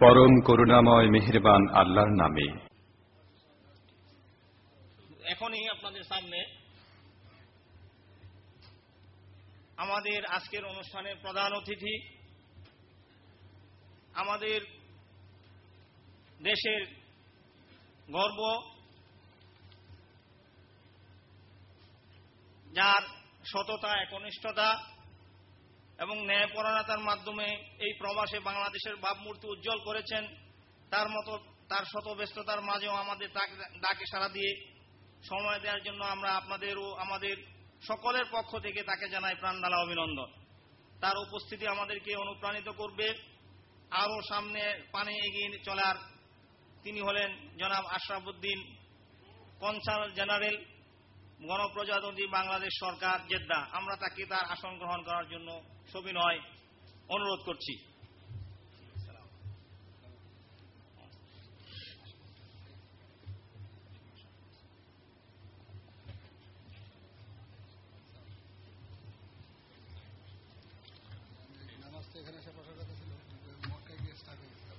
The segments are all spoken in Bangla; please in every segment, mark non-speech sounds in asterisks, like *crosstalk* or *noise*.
পরম করুণাময় মেহেরবান আল্লাহর নামে। এখনই আপনাদের সামনে আমাদের আজকের অনুষ্ঠানের প্রধান অতিথি আমাদের দেশের গর্ব যার সততা একনিষ্ঠতা এবং ন্যায়পরায়ণতার মাধ্যমে এই প্রবাসে বাংলাদেশের ভাবমূর্তি উজ্জ্বল করেছেন। তার মতো, তার শত ব্যস্ততার মাঝেও আমাদের ডাক- সাড়া দিয়ে সময় দেওয়ার জন্য আমরা আপনাদের ও আমাদের সকলের পক্ষ থেকে তাকে জানাই প্রাণঢালা অভিনন্দন। তার উপস্থিতি আমাদেরকে অনুপ্রাণিত করবে। আরও সামনে পানে এগিয়ে চলার তিনি হলেন জনাব আশরাফুদ্দিন, কনসাল জেনারেল। গণপ্রজাতন্ত্রী বাংলাদেশ সরকার জেদ্দা। আমরা তাকে তার আসন গ্রহণ করার জন্য সবিনয় অনুরোধ করছি নামাজ তো এখানে এসে পড়ার কথা ছিল কিন্তু মক্কায় গিয়ে স্টার্ট হয়ে গেছিল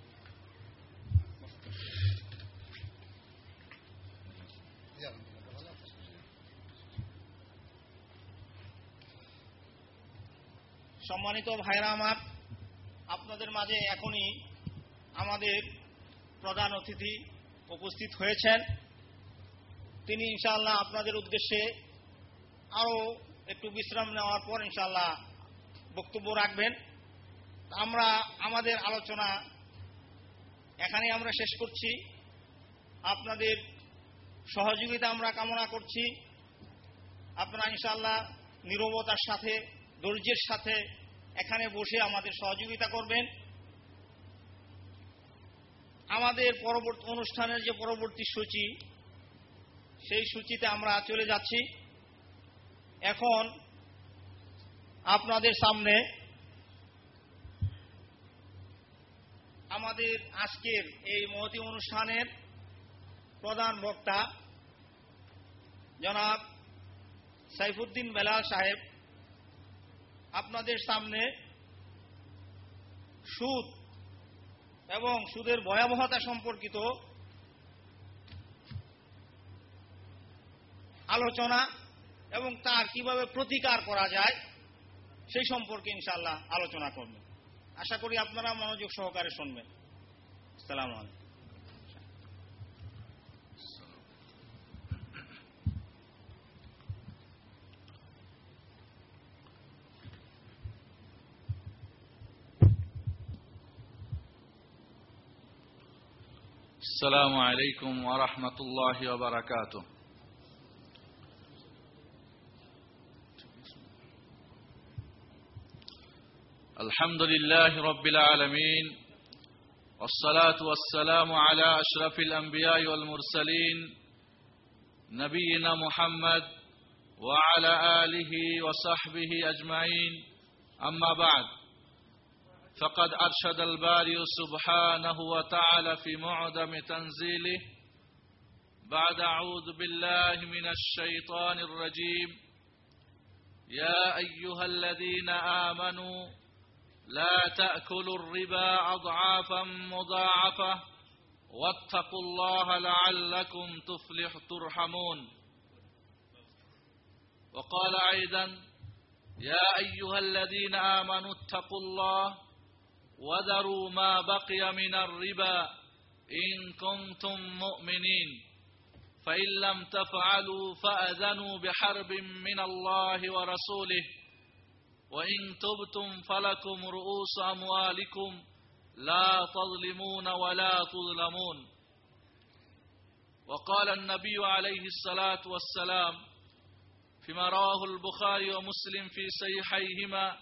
জি, আলহামদুলিল্লাহ, ভালো আছেন? সম্মানিত ভাইরা আমার, আপনাদের মাঝে এখনই আমাদের প্রধান অতিথি উপস্থিত হয়েছেন। তিনি ইনশাআল্লাহ আপনাদের উদ্দেশ্যে আরও একটু বিশ্রাম নেওয়ার পর ইনশাআল্লাহ বক্তব্য রাখবেন। আমরা, আমাদের আলোচনা এখানে আমরা শেষ করছি। আপনাদের সহযোগিতা আমরা কামনা করছি। আপনারা ইনশাআল্লাহ নিরবতার সাথে, ধৈর্যের সাথে এখানে বসে আমাদের সহযোগিতা করবেন। আমাদের পরবর্তী অনুষ্ঠানের যে পরবর্তী সূচি, সেই সূচিতে আমরা চলে যাচ্ছি। এখন আপনাদের সামনে আমাদের আজকের এই মহতি অনুষ্ঠানের প্রধান বক্তা, জনাব সাইফুদ্দিন বেলাল সাহেব। আপনাদের সামনে সুদ এবং সুদের ভয়াবহতা সম্পর্কিত আলোচনা এবং তার কীভাবে প্রতিকার করা যায়, সেই সম্পর্কে ইনশাল্লাহ আলোচনা করবেন আশা করি আপনারা মনোযোগ সহকারে শুনবেন। সালাম আলাইকুম। السلام عليكم ورحمة الله وبركاته. الحمد لله رب العالمين والصلاة والسلام على أشرف الأنبياء والمرسلين نبينا محمد وعلى آله وصحبه أجمعين. أما بعد فقد أرشد الباري سبحانه وتعالى في معدم تنزيله بعد أعوذ بالله من الشيطان الرجيم. يا أيها الذين آمنوا لا تأكلوا الربا أضعافا مضاعفة واتقوا الله لعلكم تفلح ترحمون. وقال أيضا يا أيها الذين آمنوا اتقوا الله وذروا ما بقي من الربا إن كنتم مؤمنين. فإن لم تفعلوا فأذنوا بحرب من الله ورسوله. وإن تبتم فلكم رؤوس أموالكم لا تظلمون ولا تظلمون. وقال النبي عليه الصلاة والسلام فيما رواه البخاري ومسلم في صحيحيهما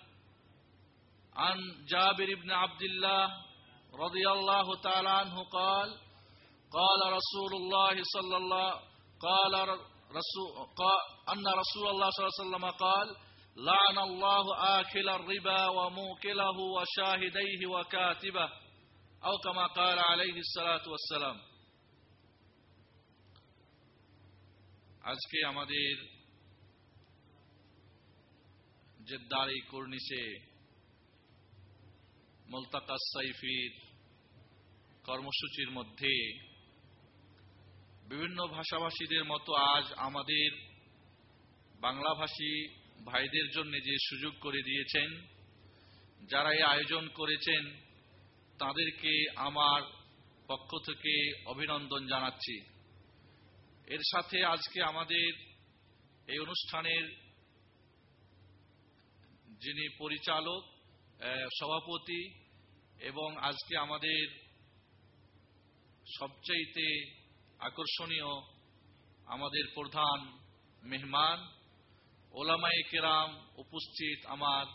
عن جابر بن عبد الله رضي الله تعالى عنه قال قال رسول الله صلى الله قال رسول قال أن رسول الله صلى الله عليه وسلم قال لعن الله آكل الربا وموكله وشاهديه وكاتبه أو كما قال عليه الصلاة والسلام আজকে আমাদের জেদ্দার এই কর্নিশে মোলতাকা সাইফির কর্মসূচির মধ্যে বিভিন্ন ভাষাভাষীদের মতো আজ আমাদের বাংলাভাষী ভাইদের জন্য যে সুযোগ করে দিয়েছেন, যারা এই আয়োজন করেছেন, তাদেরকে আমার পক্ষ থেকে অভিনন্দন জানাচ্ছি। এর সাথে আজকে আমাদের এই অনুষ্ঠানের যিনি পরিচালক সভাপতি এবং আজকে আমাদের সবচাইতে আকর্ষণীয় আমাদের প্রধান মেহমান ওলামাই কেরাম উপস্থিত আমার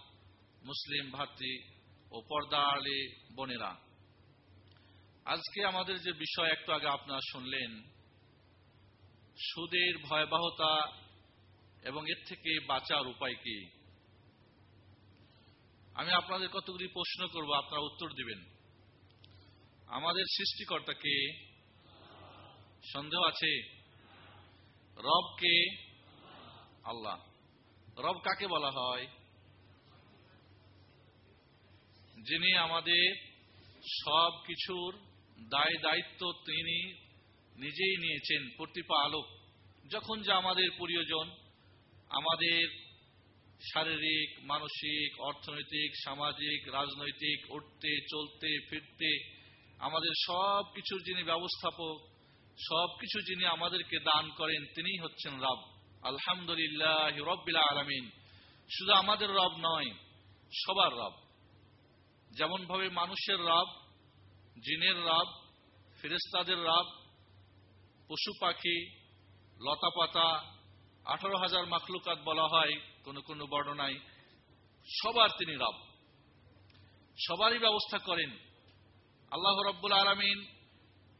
মুসলিম ভাতৃ ও পর্দা আলে বোনেরা। আজকে আমাদের যে বিষয় একটু আগে আপনারা শুনলেন, সুদের ভয়াবহতা এবং এর থেকে বাঁচার উপায় কি? আমি আপনাদের কতগুলি প্রশ্ন করব, আপনারা উত্তর দিবেন। আমাদের সৃষ্টিকর্তাকে সন্দেহ আছে? রবকে আল্লাহ। রব কাকে বলা হয়? যিনি আমাদের সব কিছুর দায় দায়িত্ব তিনি নিজেই নিয়েছেন, প্রতিপালক। যখন যা আমাদের প্রয়োজন, আমাদের শারীরিক, মানসিক, অর্থনৈতিক, সামাজিক, রাজনৈতিক, উঠতে, চলতে, ফিরতে, আমাদের সব কিছুর যিনি ব্যবস্থাপক সব কিছু যিনি আমাদেরকে দান করেন, তিনিই হচ্ছেন রব। আলহামদুলিল্লাহ রব্বিল আলমিন। শুধু আমাদের রব নয়, সবার রব। যেমন ভাবে মানুষের রব, জিনের রব ফেরেস্তাদের রব, পশু পাখি লতা পাতা আঠারো হাজার মাখলুকাত বলা হয় কোন কোন বর্ণনায় সবার তিনি রব। সবারই ব্যবস্থা করেন। আল্লাহ রব্বুল আলমিন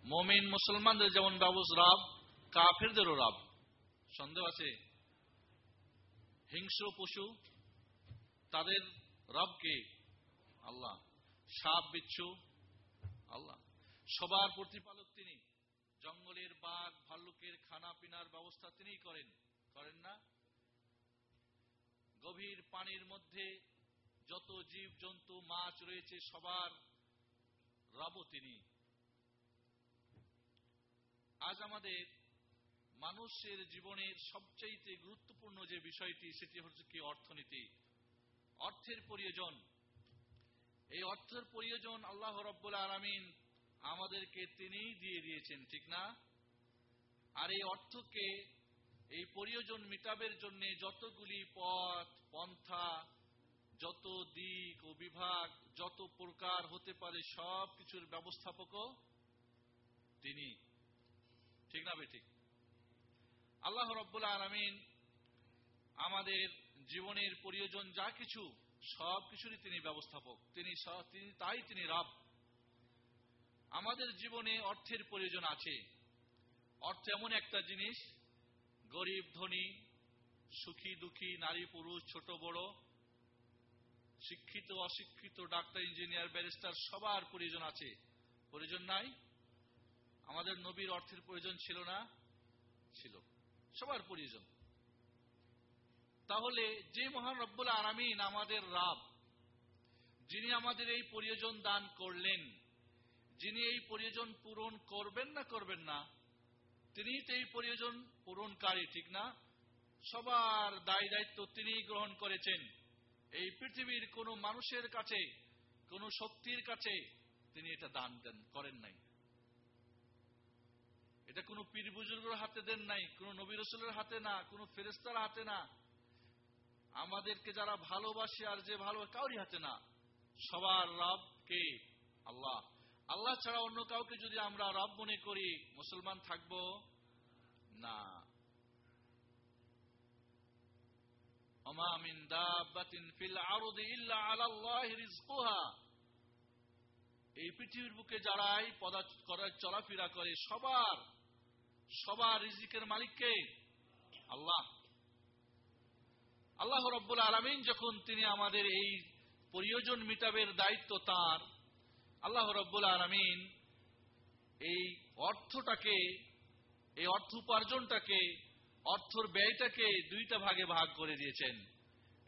মমিন মুসলমানদের যেমন ব্যবস্থা রব, কাফেরদেরও রব। সন্দেহ আছে? হিংস্র পশু, তাদের রবকে আল্লাহ সাপ বিচ্ছু, আল্লাহ। সবার প্রতিপালক তিনি। জঙ্গলের বাঘ, ভাল্লুকের খানা পিনার ব্যবস্থা তিনিই করেন। করেন না? গভীর পানির মধ্যে যত জীব জন্তু মাছ রয়েছে, সবার রব তিনি। আজ আমাদের মানুষের জীবনের সবচাইতে গুরুত্বপূর্ণ যে বিষয়টি, সেটি হচ্ছে কি অর্থনীতি। অর্থের প্রয়োজন। এই অর্থের প্রয়োজন আল্লাহ রব্বুল আলমিন আমাদেরকে তিনিই দিয়ে দিয়েছেন, ঠিক না? আর এই অর্থকে এই প্রয়োজন মিটাবের জন্য যতগুলি পথ, পন্থা, যত দিক ও বিভাগ, যত প্রকার হতে পারে সব কিছুর ব্যবস্থাপকও তিনি। ঠিক না বেঠিক? আল্লাহ রব্বুল আলমিন আমাদের জীবনের প্রয়োজন যা কিছু, সব কিছুরই তিনি ব্যবস্থাপক। তিনি তাই তিনি রব। আমাদের জীবনে অর্থের প্রয়োজন আছে। অর্থ এমন একটা জিনিস গরিব ধনী, সুখী দুঃখী, নারী পুরুষ, ছোট বড়, শিক্ষিত, অশিক্ষিত, ডাক্তার, ইঞ্জিনিয়ার, ব্যারিস্টার, সবার প্রয়োজন আছে। প্রয়োজন নাই। আমাদের নবীর অর্থের প্রয়োজন ছিল না, ছিল। সবার প্রয়োজন। তাহলে যে মহান রব্বুল আরামিন আমাদের রাব, যিনি আমাদের এই প্রয়োজন দান করলেন, যিনি এই প্রয়োজন পূরণ করবেন না করবেন না তিনি তো এই প্রয়োজন পূরণকারী, ঠিক না? সবার দায় দায়িত্ব তিনি গ্রহণ করেছেন। এই পৃথিবীর কোন মানুষের কাছে, কোন শক্তির কাছে তিনি এটা দান দেন, করেন নাই। এটা কোনো পীর বুজুর্গের হাতে দেন নাই, কোন নবী রসুলের হাতে না, কোন ফেরেস্তার হাতে না। আমাদেরকে যারা ভালোবাসে আর যে ভালো কাউরি হাতে না। সবার রব কে আল্লাহ আল্লাহ ছাড়া অন্য কাউকে যদি আমরা রব মনে করি, মুসলমান থাকব? না। এই পৃথিবীর বুকে যারাই পদা চলাফেরা করে, সবার সবার রিজিকের মালিককে আল্লাহ। আল্লাহ রব্বুল আলমিন যখন তিনি আমাদের এই প্রয়োজন মিটাবের দায়িত্ব তার আল্লাহ রব্বুল আলমিন এই অর্থটাকে, এই অর্থ উপার্জনটাকে, অর্থর ব্যয়টাকে দুইটা ভাগে ভাগ করে দিয়েছেন।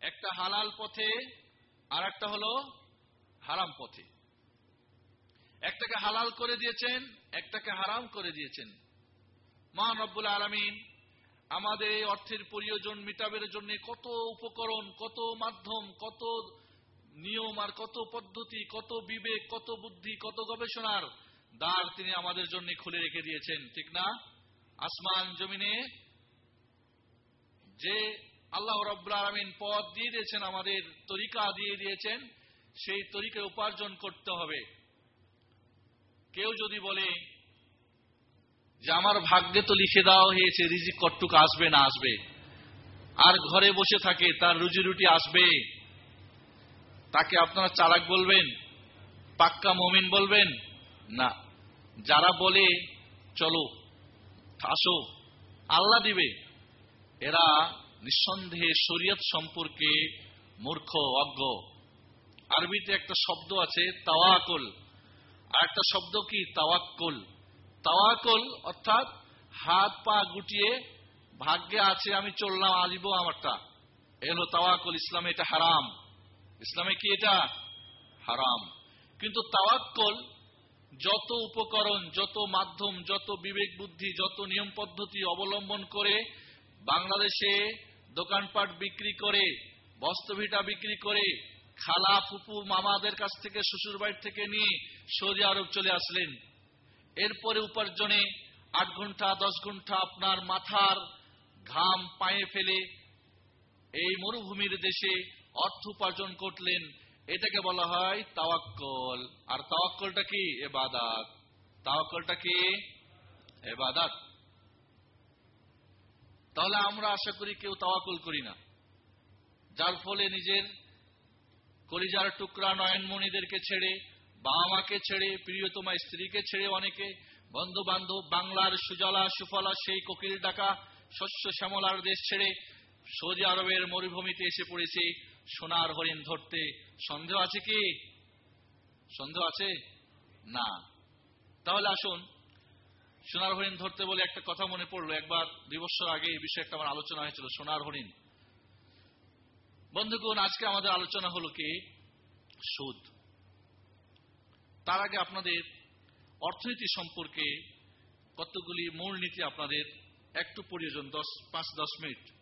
একটা হালাল পথে আর একটা হলো হারাম পথে। একটাকে হালাল করে দিয়েছেন, একটাকে হারাম করে দিয়েছেন। মহান রব্বুল আলমিন আমাদের এই অর্থের প্রয়োজন মিটাবের জন্য কত উপকরণ, কত মাধ্যম, কত নিয়ম আর কত পদ্ধতি, কত বিবেক, কত বুদ্ধি, কত গবেষণার দ্বার তিনি আমাদের জন্য খুলে রেখে দিয়েছেন, ঠিক না? আসমান জমিনে যে আল্লাহ রব্বুল আলমিন পথ দিয়ে দিয়েছেন, আমাদের তরিকা দিয়ে দিয়েছেন, সেই তরিকায় উপার্জন করতে হবে। কেউ যদি বলে যে আমার ভাগ্যে তো লিখে দেওয়া হয়েছে, রিজিক কট্টুক আসবে না আসবে। আর ঘরে বসে থাকে, তার রুজি রুটি আসবে। তাকে আপনারা চালাক বলবেন? পাক্কা মমিন বলবেন? না। যারা বলে, চলো, আসো, আল্লাহ দিবে, এরা নিঃসন্দেহে শরীয়ত সম্পর্কে মূর্খ, অজ্ঞ। আরবিতে একটা শব্দ আছে, তাওয়াকল। আর একটা শব্দ কি? তাওয়াক্কল। তাওয়াকল অর্থাৎ হাত পা গুটিয়ে, ভাগ্যে আছে, আমি চললাম আলিব আমারটা। এলো তাওয়াকল ইসলামে, এটা হারাম। ইসলামে কি এটা? হারাম। কিন্তু তাওয়াক্কল, যত উপকরণ, যত মাধ্যম, যত বিবেক বুদ্ধি, যত নিয়ম পদ্ধতি অবলম্বন করে বাংলাদেশে দোকানপাট বিক্রি করে, বস্ত্রভিটা বিক্রি করে, খালা ফুপু মামাদের কাছ থেকে শ্বশুর বাড়ি থেকে নিয়ে সৌদি আরব চলে আসলেন। এরপরে উপার্জনে আট ঘণ্টা, দশ ঘণ্টা আপনার মাথার ঘাম পায়ে ফেলে এই মরুভূমির দেশে অর্থ উপার্জন করলেন, এটাকে বলা হয় তাওয়াক্কল। আর তাওয়াক্কলটা কি? এবাদাত তাওয়াক্কলটা কি? এবাদাত তাহলে আমরা আশা করি কেউ তাওয়াক্কল করি না। যার ফলে নিজের কলিজার টুকরা নয়নমণিদেরকে ছেড়ে বাবা মাকে ছেড়ে, প্রিয়তমা স্ত্রীকে ছেড়ে অনেকে বন্ধু বান্ধব বাংলার সুজলা, সুফলা, সেই কোকিল ডাকা, শস্য শ্যামলার দেশ ছেড়ে সৌদি আরবের মরুভূমিতে এসে পড়েছে। সোনার হরিণ ধরতে সন্দেহ আছে কি? সন্দেহ আছে? না। তাহলে আসুন, সোনার হরিণ ধরতে বলে একটা কথা মনে পড়ল। একবার দুই বছর আগে এই বিষয়ে একটা আমার আলোচনা হয়েছিল, সোনার হরিণ। বন্ধুগণ, আজকে আমাদের আলোচনা হলো কি? সুদ। তার আগে আপনাদের অর্থনীতি সম্পর্কে কতগুলি মূলনীতি আপনাদের একটু প্রয়োজন দশ, পাঁচ, দশ মিনিট।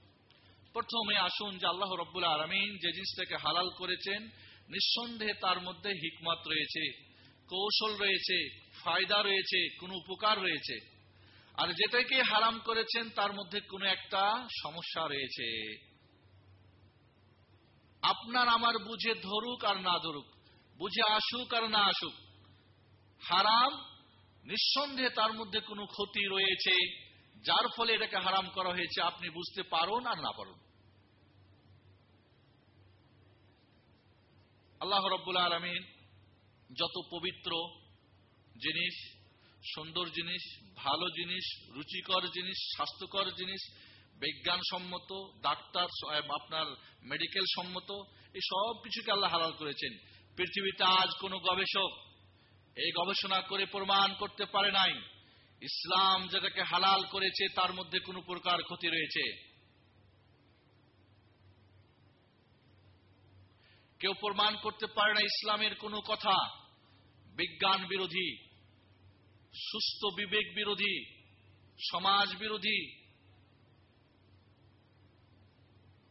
প্রথমে আসুন যে আল্লাহ রব্বুল আলমিন যে জিনিসটাকে হালাল করেছেন, নিঃসন্দেহে তার মধ্যে হিকমত রয়েছে, কৌশল রয়েছে, ফায়দা রয়েছে, কোনো উপকার রয়েছে। আর যেটাকে হারাম করেছেন, তার মধ্যে কোনো একটা সমস্যা রয়েছে। আপনার আমার বুঝে ধরুক আর না ধরুক, বুঝে আসুক আর না আসুক, হারাম, নিঃসন্দেহে তার মধ্যে কোনো ক্ষতি রয়েছে, যার ফলে এটাকে হারাম করা হয়েছে, আপনি বুঝতে পারুন আর না পারুন। আল্লাহ রব্বুল আলমিন যত পবিত্র জিনিস, সুন্দর জিনিস, ভালো জিনিস, রুচিকর জিনিস, স্বাস্থ্যকর জিনিস, বিজ্ঞানসম্মত, ডাক্তার আপনার মেডিকেল সম্মত, এই সব কিছুকে আল্লাহ হালাল করেছেন। পৃথিবীতে আজ কোন গবেষক এই গবেষণা করে প্রমাণ করতে পারে নাই। ইসলাম যেটাকে হালাল করেছে, তার মধ্যে কোন প্রকার ক্ষতি রয়েছে। কেউ প্রমাণ করতে পারে না ইসলামের কোনো কথা। বিজ্ঞান বিরোধী, সুস্থ বিবেক বিরোধী, সমাজ বিরোধী,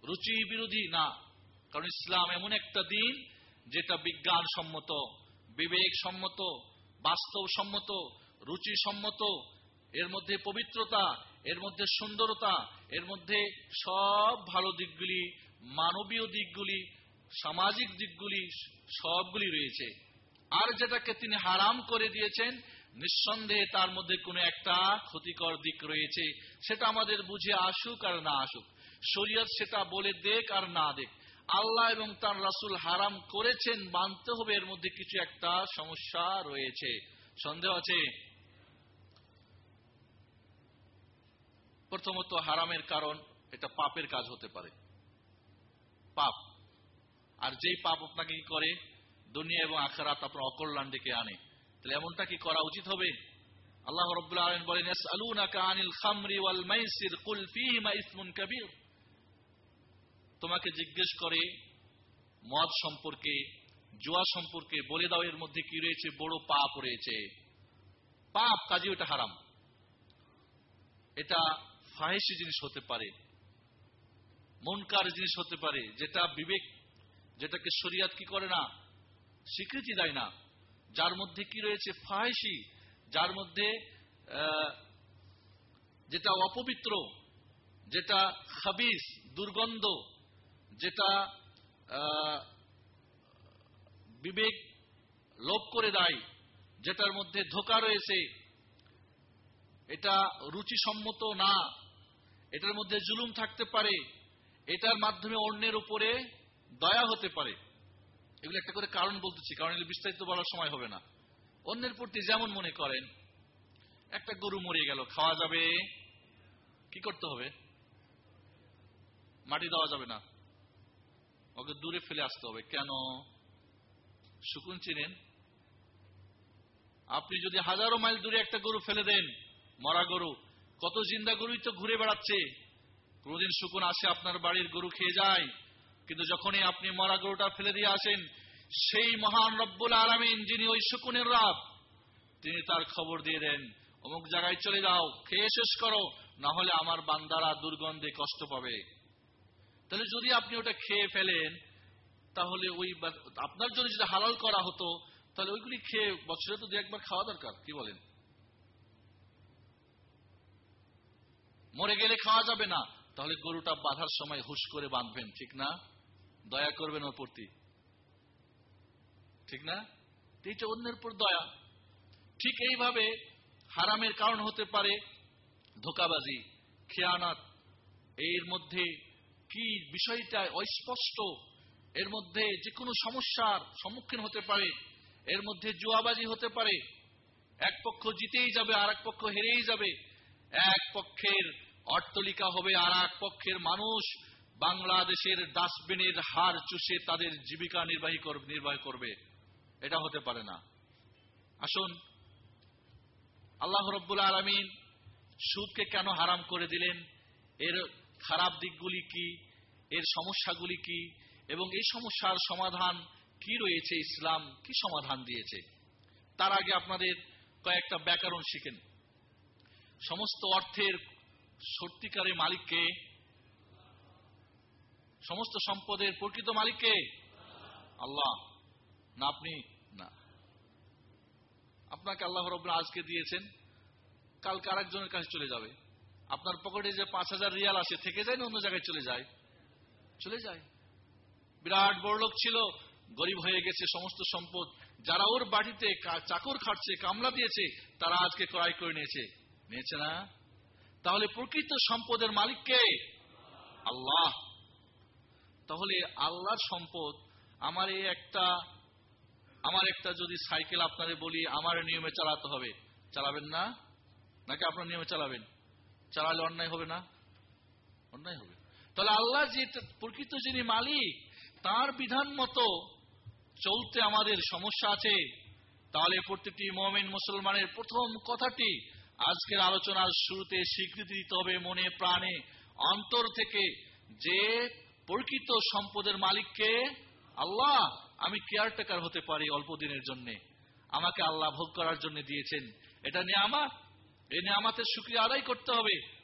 রুচি বিরোধী, না। কারণ ইসলাম এমন একটা দিন যেটা বিজ্ঞান সম্মত বিবেক সম্মত বাস্তব সম্মত রুচি সম্মত এর মধ্যে পবিত্রতা, এর মধ্যে সুন্দরতা, এর মধ্যে সব ভালো দিকগুলি, মানবীয় দিকগুলি সামাজিক দিকগুলি সবগুলি রয়েছে। আর যেটাকে তিনি হারাম করে দিয়েছেন, নিঃসন্দেহে তার মধ্যে কোনো একটা ক্ষতিকর দিক রয়েছে। সেটা আমাদের বুঝে আসুক আর না আসুক। শরীয়ত সেটা বলে দেখ আর না দেখ। আল্লাহ এবং তার রাসুল হারাম করেছেন, মানতে হবে, এর মধ্যে কিছু একটা সমস্যা রয়েছে। সন্দেহ আছে? প্রথমত হারামের কারণ, এটা পাপের কাজ হতে পারে। পাপ। আর যেই পাপ আপনাকে কি করে? দুনিয়া এবং আখারাত আপনার অকল্যাণ ডেকে আনে। তাহলে এমনটা কি করা উচিত হবে? আল্লাহ বলেন তোমাকে জিজ্ঞেস করে, মদ সম্পর্কে, জুয়া সম্পর্কে বলে দাও, এর মধ্যে কি রয়েছে? বড় পাপ রয়েছে। পাপ কাজে ওটা হারাম। এটা ফাহেসি জিনিস হতে পারে, মনকার জিনিস হতে পারে, যেটা বিবেক যেটাকে শরিয়াত কি করে না? স্বীকৃতি দেয় না। যার মধ্যে কি রয়েছে? ফাহেসি যার মধ্যে যেটা অপবিত্র, যেটা খাবিস, দুর্গন্ধ, যেটা বিবেক লোপ করে দেয়, যেটার মধ্যে ধোকা রয়েছে, এটা রুচিসম্মত না। এটার মধ্যে জুলুম থাকতে পারে। এটার মাধ্যমে অন্যের উপরে দয়া হতে পারে। এগুলো একটা করে কারণ বলতেছি, কারণ এগুলো বিস্তারিত বলার সময় হবে না। অন্যের প্রতি যেমন মনে করেন, একটা গরু মরে গেল, খাওয়া যাবে, কি করতে হবে? মাটি দেওয়া যাবে না। ওকে দূরে ফেলে আসতে হবে। কেন? শুকুন চিনেন, আপনি যদি হাজারো মাইল দূরে একটা গরু ফেলে দেন, মরা গরু, কত জিন্দা গরুই তো ঘুরে বেড়াচ্ছে। কোনদিন শুকুন আসে আপনার বাড়ির গরু খেয়ে যায় কিন্তু যখনই আপনি মরা গরুটা ফেলে দিয়ে আসেন, সেই মহান রব্বুল আলমিন যিনি ওই শুকুনের রাব, তিনি তার খবর দিয়ে দেন, অমুক জায়গায় চলে যাও, খেয়ে শেষ করো, না হলে আমার বান্দারা দুর্গন্ধে কষ্ট পাবে। তাহলে যদি আপনি ওটা খেয়ে ফেলেন, তাহলে ওই আপনার জন্য যদি হালাল করা হতো, তাহলে ওইগুলি খেয়ে বছরে তো দু একবার খাওয়া দরকার, কি বলেন? মরে গেলে খাওয়া যাবে না, তাহলে গরুটা বাঁধার সময় হুশ করে বাঁধবেন, ঠিক না? দয়া করবেন ওর প্রতি। ঠিক না? এইটা অন্যের উপর দয়া। ঠিক এইভাবে হারামের কারণ হতে পারে ধোকাবাজি, খেয়ানাত। এর মধ্যে কি বিষয়টা অস্পষ্ট? এর মধ্যে যে কোনো সমস্যার সম্মুখীন হতে পারে। এর মধ্যে জুয়াবাজি হতে পারে। এক পক্ষ জিতেই যাবে আর এক পক্ষ হেরেই যাবে। এক পক্ষের অট্টলিকা হবে আর পক্ষের মানুষ বাংলাদেশের ডাস্টবিনের হার চুষে তাদের জীবিকা নির্বাহী নির্বাহ করবে। এটা হতে পারে না। আসুন, আল্লাহ রব্বুল আলমিন সুদকে কেন হারাম করে দিলেন? এর খারাপ দিকগুলি কি? এর সমস্যাগুলি কি? এবং এই সমস্যার সমাধান কি রয়েছে ইসলাম? কি সমাধান দিয়েছে? তার আগে আপনাদের কয়েকটা ব্যাকরণ শিখেন। সমস্ত অর্থের সত্যিকারের মালিককে সমস্ত সম্পদের প্রকৃত মালিককে? আল্লাহ। না, আপনি না। আপনাকে আল্লাহ রব্লা আজকে দিয়েছেন। কালকে আরেকজনের কাছে চলে যাবে। আপনার পকেটে যে পাঁচ হাজার রিয়াল আসে থেকে যায় না অন্য জায়গায় চলে যায়? চলে যায়। বিরাট বড়লোক ছিল, গরিব হয়ে গেছে সমস্ত সম্পদ। যারা ওর বাড়িতে চাকর খাটছে, কামলা দিয়েছে, তারা আজকে ক্রয় করে নিয়েছে। নিয়েছে না? তাহলে প্রকৃত সম্পদের মালিককে আল্লাহ। তাহলে আল্লাহর সম্পদ আমার এই একটা, আমার একটা যদি সাইকেল আপনারে বলি, আমার নিয়মে চালাতে হবে। চালাবেন না? নাকি আপনার নিয়মে চালাবেন? চালালে অন্যায় হবে না? অন্যায় হবে। তাহলে আল্লাহ যে প্রকৃত যিনি মালিক, তার বিধান মতো চলতে আমাদের সমস্যা আছে। তাহলে প্রত্যেকটি মমিন মুসলমানের প্রথম কথাটি আজকের আলোচনার শুরুতে স্বীকৃতি দিতে হবে মনে প্রাণে। অন্তর থেকে যে প্রকৃত সম্পদের মালিককে আল্লাহ, আমি কেয়ারটেকার হতে পারি অল্প দিনের জন্য। আমাকে আল্লাহ ভোগ করার জন্য দিয়েছেন। এটা নিয়ামত। এই নিয়ামাতের সুক্রিয়া আদায় করতে হবে।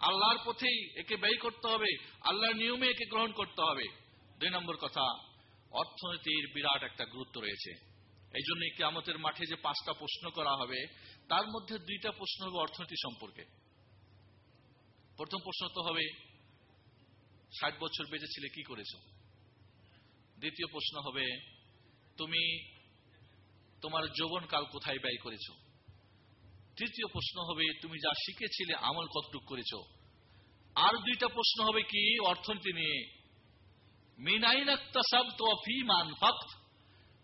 আল্লাহর পথেই একে ব্যয় করতে হবে। আল্লাহর নিয়মে একে গ্রহণ করতে হবে। দুই নম্বর কথা, অর্থনীতির বিরাট একটা গুরুত্ব রয়েছে। এই জন্য কেয়ামতের মাঠে যে পাঁচটা প্রশ্ন করা হবে, তার মধ্যে দুইটা প্রশ্ন হবে অর্থনীতি সম্পর্কে। প্রথম প্রশ্ন তো হবে ষাট বছর বেঁচে ছিলে কি করেছ? দ্বিতীয় প্রশ্ন হবে, তুমি তোমার যৌবন কাল কোথায় ব্যয় করেছ? তৃতীয় প্রশ্ন হবে, তুমি যা শিখেছিলে, আমল কতটুক করেছ? আর দুইটা প্রশ্ন হবে কি, অর্থনীতি নিয়ে।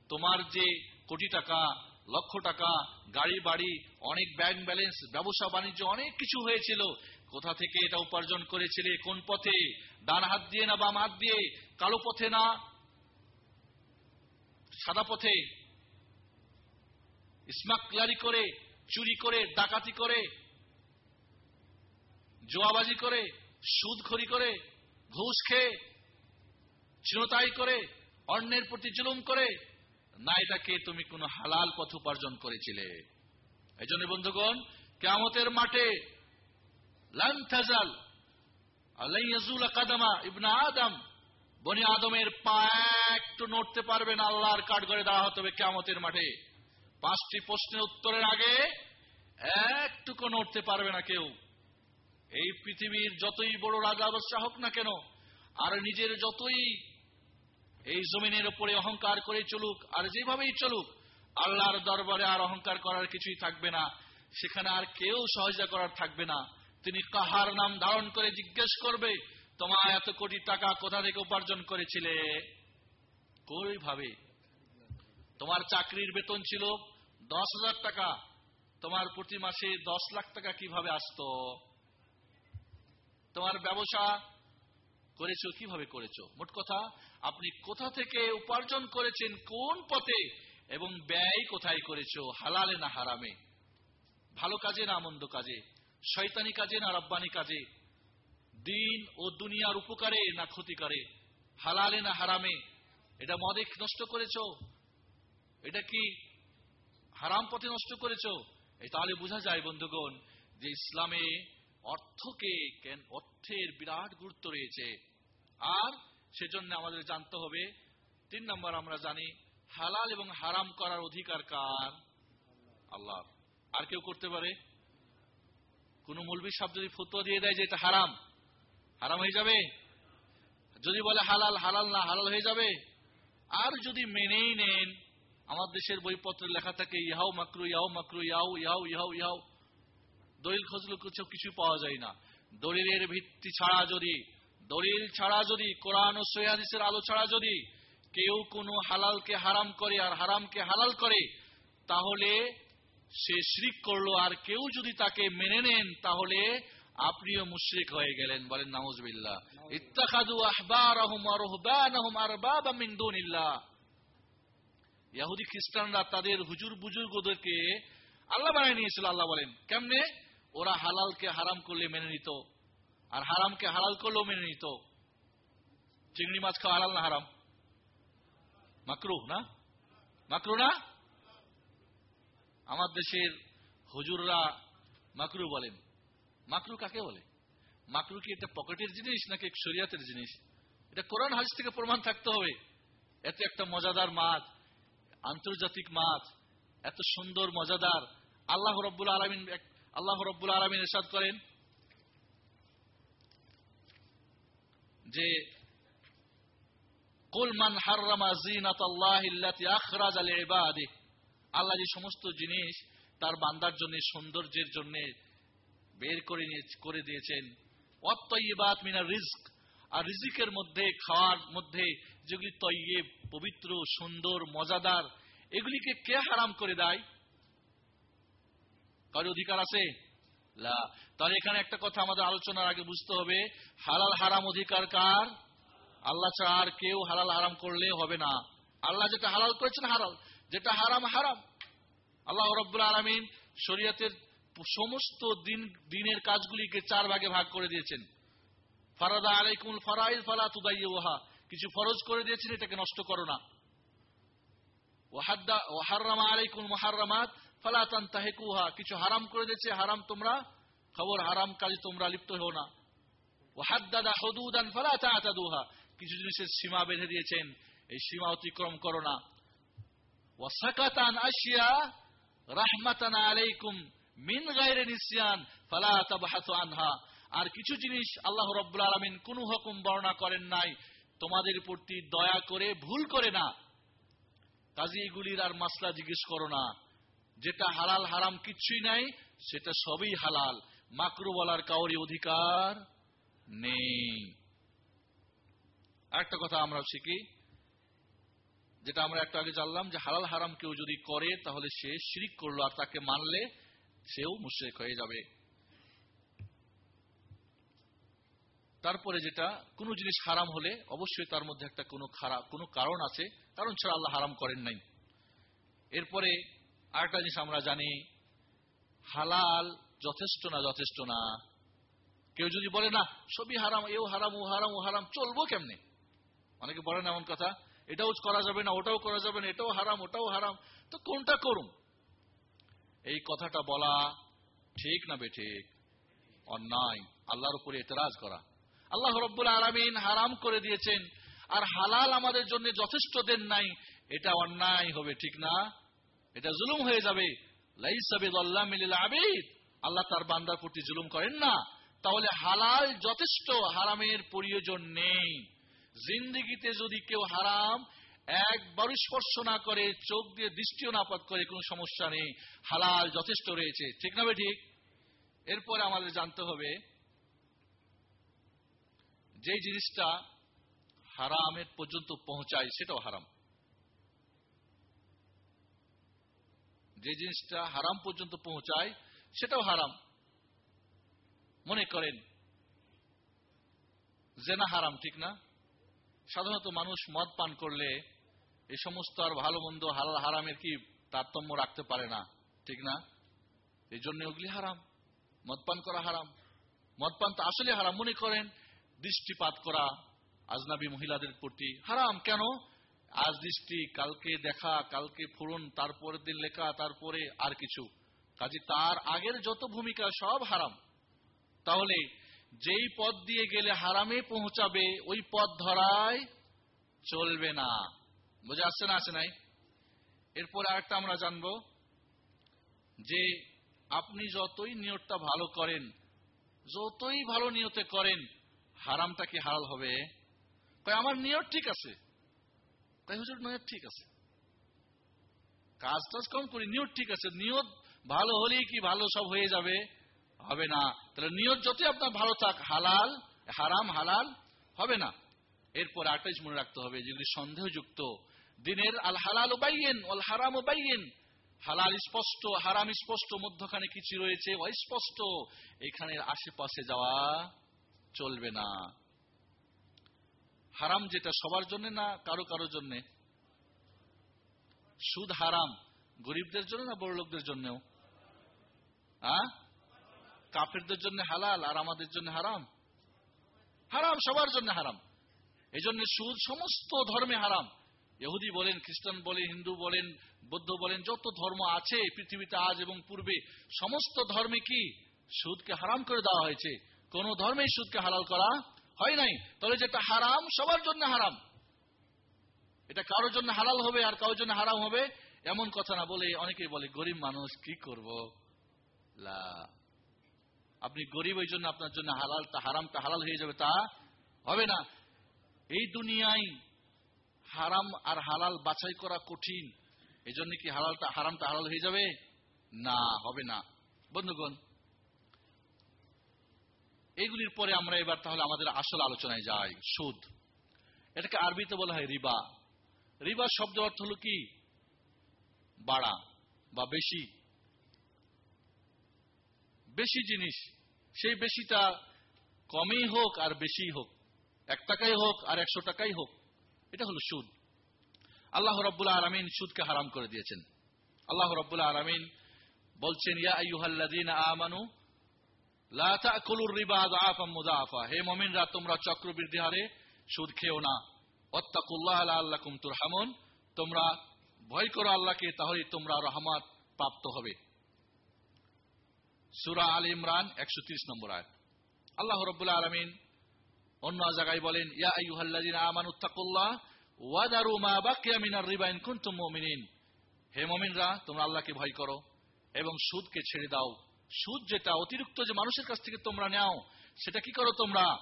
তোমার যে কোটি টাকা, লক্ষ টাকা, গাড়ি, বাড়ি, অনেক ব্যাংক ব্যালেন্স, ব্যবসা, বাণিজ্য, অনেক কিছু হয়েছিল, কোথা থেকে এটা উপার্জন করেছিলে, কোন পথে? ডান হাত দিয়ে না বাম হাত দিয়ে, কালো পথে না সাদা পথে। স্মাকলারি করে, চুরি করে, ডাকাতি করে, জোয়াবাজি করে, সুদখড়ি করে, ঘুষ খেয়ে, চিরতাই করে, অন্যের প্রতি জুলুম করে, না এটাকে তুমি কোনো হালাল পথ উপার্জন করেছিলে। এই জন্য বন্ধুগণ কেমতের মাঠে লান ইয়াজুল কাদামা ইবনা আদম। বনি আদমের পা একটু নড়তে পারবে না, আল্লাহর কাঠগড়ে দাঁড়া হতে হবে কেমতের মাঠে। পাঁচটি প্রশ্নের উত্তরের আগে একটুকু নড়তে পারবে না কেউ। এই পৃথিবীর যতই বড় রাজা অবস্থা হোক না কেন, আর নিজের যতই এই জমিনের উপরে অহংকার করে চলুক, আর যেভাবেই চলুক, আল্লাহর দরবারে আর অহংকার করার কিছুই থাকবে না। সেখানে আর কেউ সহজা করার থাকবে না। তিনি কাহার নাম ধারণ করে জিজ্ঞেস করবে তোমার এত কোটি টাকা কোথা থেকে উপার্জন করেছিলে? ভাবে তোমার চাকরির বেতন ছিল দশ হাজার টাকা, তোমার প্রতি মাসে দশ লাখ টাকা কীভাবে আসতো? তোমার ব্যবসা করেছ, কীভাবে করেছ? মোট কথা, আপনি কোথা থেকে উপার্জন করেছেন, কোন পথে, এবং ব্যয় কোথায় করেছ, হালালে না হারামে? ভালো কাজে না মন্দ কাজে? শয়তানি কাজে না রব্বানি কাজে? দিন ও দুনিয়ার উপকারে না ক্ষতিকারে হালালে না হারামে? এটা মদে নষ্ট করেছ? এটা কি হারাম পথে নষ্ট করেছ? তাহলে বোঝা যায়, বন্ধুগণ, যে ইসলামে অর্থকে কেন, অর্থের বিরাট গুরুত্ব রয়েছে। আর সেজন্য আমাদের জানতে হবে, তিন নম্বর আমরা জানি, হালাল এবং হারাম করার অধিকার কার? আল্লাহ আর কেউ করতে পারে? কোন মৌলবী সাহেব যদি ফতুয়া দিয়ে দেয় যে এটা হারাম হারাম হয়ে যাবে? যদি বলে হালাল হালাল না, হালাল হয়ে যাবে? আর যদি মেনেই নেন, আমার দেশের বইপত্রে লেখা থাকে, ইহাও মাকরু ইহাও মাকরু ইহাও ইহাও ইহাও ইহাও দলিল খোঁজলে কিছু কিছু পাওয়া যায় না। দলিলের ভিত্তি ছাড়া যদি, দলিল ছাড়া যদি, কোরআন ও সৈহাদিসের আলো ছাড়া যদি কেউ কোনো হালালকে হারাম করে আর হারামকে হালাল করে, তাহলে সে শ্রিক করল আর কেউ যদি তাকে মেনে নেন তাহলে আপনিও মুশরিক হয়ে গেলেন। বলেন আরবাবা মিন দুনিল্লাহ। ইহুদি খ্রিস্টানরা তাদের হুজুর বুজুর্গদেরকে আল্লাহ বানিয়ে নিয়েছিল। আল্লাহ বলেন কেমনে? ওরা হালালকে হারাম করলে মেনে নিত আর হারামকে হালাল করলেও মেনে নিত। চিংড়ি মাছ খাওয়া হালাল না হারাম? মাকরু না? মাকরু না? আমার দেশের হুজুররা মাকরু বলেন। মাকরু কাকে বলে? মাকরু কি এটা পকেটের জিনিস নাকি শরিয়াতের জিনিস? এটা কোরআন হাজ থেকে প্রমাণ থাকতে হবে। এত একটা মজাদার মাছ, আন্তর্জাতিক মাছ, এত সুন্দর, মজাদার। আল্লাহ রব্বুল আলমিন আল্লাহ রব্বুল আলমিন এরশাদ করেন যে কুলমান হাররামা জিনাত আখরাজ আল ইবাদি আল্লাহ যে সমস্ত জিনিস তার বান্দার জন্য, সৌন্দর্যের জন্য বের করে করে দিয়েছেন। অত্যইবাত মিনা রিস্ক আর রিজিকের মধ্যে, খাওয়ার মধ্যে, যেগুলি তৈয়ে পবিত্র, সুন্দর, মজাদার, এগুলিকে কে হারাম করে দেয়? কার অধিকার আছে? তাহলে এখানে একটা কথা আমাদের আলোচনার আগে বুঝতে হবে, হালাল হারাম অধিকার কার? আল্লাহ ছাড়া আর কেউ হালাল হারাম করলে হবে না। আল্লাহ যেটা হালাল করেছেন হালাল যেটা হারাম হারাম। আল্লাহ রব্বুল আলমিন শরীয়তের সমস্ত দিন, দিনের কাজগুলিকে চার ভাগে ভাগ করে দিয়েছেন। ফারাদা আলাইকুল ফরাইল ফালা তুদাই ওহা কিছু ফরজ করে দিয়েছেন, এটাকে নষ্ট করো না। ওহার্রামা আলাইকুল মহারামাত ফালা তান্তাহেকুহা। কিছু হারাম করে দিয়েছে, হারাম তোমরা। খবর, হারাম কাজে তোমরা লিপ্ত হও না। ওহাদ্দাদা হদুদান, ফালা তাতাদুহা। কিছু জিনিসের সীমা বেঁধে দিয়েছেন, এই সীমা অতিক্রম করো না। ওয়াসাকাতান আশিয়া রাহমাতান আলাইকুম মিন গায়রে নিসিয়ান ফালা তাবহাসু আনহা আর কিছু জিনিস আল্লাহ রব্বুল আলমিন কোন হুকুম বর্ণনা করেন নাই। তোমাদের প্রতি দয়া করে ভুল করে না। কাজী এগুলির আর মাসলা জিজ্ঞেস করো না। যেটা হালাল হারাম কিছুই নাই, সেটা সবই হালাল। মাকরু বলার কাউরি অধিকার নেই। আরেকটা কথা আমরা শিখি। যেটা আমরা একটু আগে জানলাম যে হালাল হারাম কেউ যদি করে, তাহলে সে শিরিক করল আর তাকে মানলে সেও মুশ্রেক হয়ে যাবে। তারপরে যেটা, কোন জিনিস হারাম হলে অবশ্যই তার মধ্যে একটা কোনো খারাপ কোনো কারণ আছে, কারণ ছাড়া আল্লাহ হারাম করেন নাই। এরপরে আরেকটা জিনিস আমরা জানি, হালাল যথেষ্ট না যথেষ্ট না। কেউ যদি বলে, না, সবই হারাম, এও হারাম, ও হারাম ও হারাম, চলবো কেমনে? অনেকে বলেন এমন কথা এটাও করা যাবে না, ওটাও করা যাবে না, এটাও হারাম, ওটাও হারাম। তো কোনটা করুন? এই কথাটা বলা ঠিক না বেঠিক অন্যায়, আল্লাহর উপরে এতরাজ করা। আল্লাহ রব্বুল আলমিন হারাম করে দিয়েছেন, আর হালাল আমাদের জন্য যথেষ্ট দেন নাই, এটা অন্যায় হবে, ঠিক না? এটা জুলুম হয়ে যাবে। আল্লাহ তার বান্দার প্রতি জুলুম করেন না। তাহলে হালাল যথেষ্ট, হারামের প্রয়োজন নেই। জিন্দিগিতে যদি কেউ হারাম একবার স্পর্শ না করে, চোখ দিয়ে দৃষ্টিও নাপাত করে, কোনো সমস্যা নেই। হালাল যথেষ্ট রয়েছে। ঠিক না ঠিক এরপরে আমাদের জানতে হবে যে জিনিসটা হারামের পর্যন্ত পৌঁছায়, সেটাও হারাম। যে জিনিসটা হারাম পর্যন্ত পৌঁছায়, সেটাও হারাম। মনে করেন, জেনা হারাম, ঠিক না? সাধারণত মানুষ মদ পান করলে এই সমস্ত আর ভালো মন্দ হালাল হারামের কি তারতম্য রাখতে পারে না, ঠিক না? এই জন্য ওগুলি হারাম। মদ পান করা হারাম। মদ পান তো আসলে হারাম। মনে করেন দৃষ্টিপাত করা আজনাবী মহিলাদের প্রতি হারাম। কেন? আজ দৃষ্টি, কালকে দেখা, কালকে ফুরন, তারপরের দিন লেখা, তারপরে আর কিছু। কাজে তার আগের যত ভূমিকা সব হারাম। তাহলে যেই পথ দিয়ে গেলে হারামে পৌঁছাবে, ওই পথ ধরায় চলবে না। বোঝা আসছে না আছে নাই? এরপরে আরেকটা আমরা জানব যে আপনি যতই নিয়তটা ভালো করেন, যতই ভালো নিয়তে করেন, হারামটা কি হারাল হবে? কয়, আমার নিয়ত ঠিক আছে। তাই হুজুর, নিয়ত ঠিক আছে। কাজ টাজ কম করি, নিয়ত ঠিক আছে। নিয়ত ভালো হলেই কি ভালো সব হয়ে যাবে? হবে না। তাহলে নিয়ত যতই আপনার ভালো থাক, হালাল, হারাম, হালাল, হবে না। এরপর একটা মনে রাখতে হবে, যেগুলি সন্দেহযুক্ত। দিনের আল হালাল বাইয়েন আল হারাম বাইয়েন। হালাল স্পষ্ট, হারাম স্পষ্ট, মধ্যখানে কিছু রয়েছে, অস্পষ্ট। এখানে আশেপাশে যাওয়া চলবে না। হারাম যেটা সবার জন্য না, কারও কারও জন্য? সুদ হারাম, গরিবদের জন্য না বড় লোকদের জন্যও কাফেরদের জন্য হালাল আর আমাদের জন্য হারাম? হারাম সবার জন্য হারাম। এই জন্য সুদ সমস্ত ধর্মে হারাম। ইহুদি বলেন, খ্রিস্টান বলেন, হিন্দু বলেন, বৌদ্ধ বলেন, যত ধর্ম আছে পৃথিবীতে আজ এবং পূর্বে, সমস্ত ধর্মে কি সুদকে হারাম করে দেওয়া হয়েছে? কোন ধর্মেই সুদকে হালাল করা হয় নাই। তবে যেটা হারাম সবার জন্য হারাম। এটা কারোর জন্য হালাল হবে আর কারোর জন্য হারাম হবে? এমন কথা না বলে অনেকেই বলে, গরিব মানুষ কি করব? লা আপনি গরিব ওই জন্য আপনার জন্য হালালটা হারামটা হালাল হয়ে যাবে, তা হবে না। এই দুনিয়ায় হারাম আর হালাল বাছাই করা কঠিন। এই জন্য কি হালালটা হারামটা হালাল হয়ে যাবে? না, হবে না। বন্ধুগণ, এইগুলির পরে আমরা এবার তাহলে আমাদের আসল আলোচনায় যাই, সুদ। এটাকে আরবিতে বলা হয় রিবা। রিবা শব্দ অর্থ হল কি? বাড়া বা বেশি। বেশি জিনিস সেই বেশিটা কমই হোক আর বেশি হোক। এক টাকাই হোক আর একশো টাকাই হোক, এটা হলো সুদ। আল্লাহ রব্বুল্লাহ আলমিন সুদকে হারাম করে দিয়েছেন। আল্লাহ রব্বুল্লাহ আলমিন বলছেন, ইয়া হে মুমিনরা, তোমরা চক্রবৃদ্ধি হারে সুদ খেও না। ওয়াত্তাকুল্লাহ লাআল্লাকুম তুরহামুন। তোমরা ভয় করো আল্লাহকে তাহলে তোমরা রহমত প্রাপ্ত হবে। সূরা আল ইমরান 130 নম্বর আয়াত। আল্লাহ রাব্বুল আলামিন অন্য জায়গায় বলেন আল্লাহকে ভয় করো এবং সুদকে ছেড়ে দাও। সুদ যেটা অতিরিক্ত যে মানুষের কাছ থেকে তোমরা নাও, সেটা কি করো তোমরা?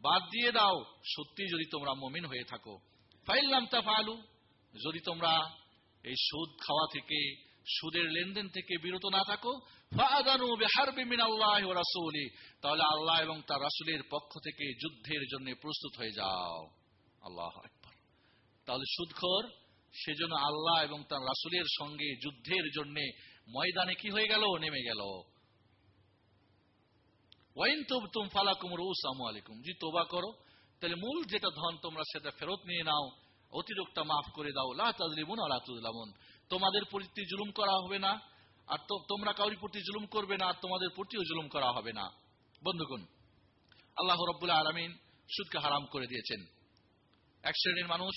বাদ দিয়ে দাও। সত্যি যদি তোমরা মমিন হয়ে থাকো। ফাইল্লাম তাফালু যদি তোমরা এই সুদ খাওয়া থেকে সুদের লেনদেন থেকে বিরত না থাকো। তাহলে আল্লাহ এবং তার রাসূলের পক্ষ থেকে যুদ্ধের জন্য প্রস্তুত হয়ে যাও। আল্লাহু তাহলে সুদখোর, সেজন্য আল্লাহ এবং তার রাসূলের সঙ্গে যুদ্ধের জন্য ময়দানে কি হয়ে গেল? নেমে গেল। মূল যেটা ধন তোমরা সেটা ফেরত নিয়ে নাও। অতিরিক্ত মাফ করে দাও। লা তাজলিমুন আলা তুজলামুন তোমাদের প্রতি জুলুম করা হবে না, আর তোমরা কাউরি প্রতি জুলুম করবে না, আর তোমাদের প্রতিও জুলুম করা হবে না। বন্ধুগণ, আল্লাহ রব্বুল্লাহ আলমিন সুদকে হারাম করে দিয়েছেন। এক শ্রেণির মানুষ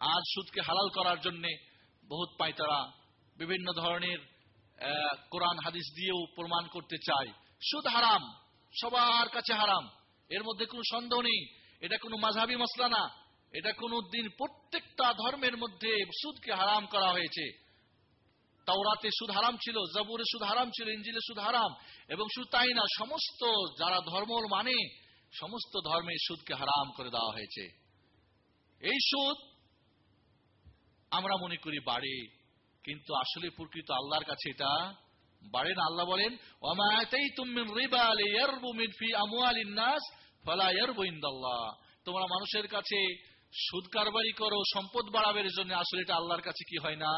আজ সুদকে হালাল করার জন্য বহুত পাইতারা বিভিন্ন ধরনের কোরআন, হাদিস দিয়েও প্রমাণ করতে চায়। সুদ হারাম, সবার কাছে হারাম, এর মধ্যে কোনো সন্দেহ নেই, এটা কোনো মাঝাবি মশলা না। এটা কোনো দিন প্রত্যেকটা ধর্মের মধ্যে সুদকে হারাম করা হয়েছে। তাওরাতে সুদ হারাম ছিল, জাবুরে সুদ হারাম ছিল ইঞ্জিলে সুদ হারাম, এবং শুধু তাই না, সমস্ত যারা ধর্ম মানে সমস্ত ধর্মে সুদকে হারাম করে দেওয়া হয়েছে। এই সুদ আমরা মনে করি বাড়ে, কিন্তু আসলে প্রকৃত আল্লাহর কাছে এটা বাড়ে না। আল্লাহ বলেন তোমরা মানুষের কাছে সুদ কারবারি করো, সম্পদ বাড়াবের জন্য আসলে এটা আল্লাহর কাছে কি হয় না?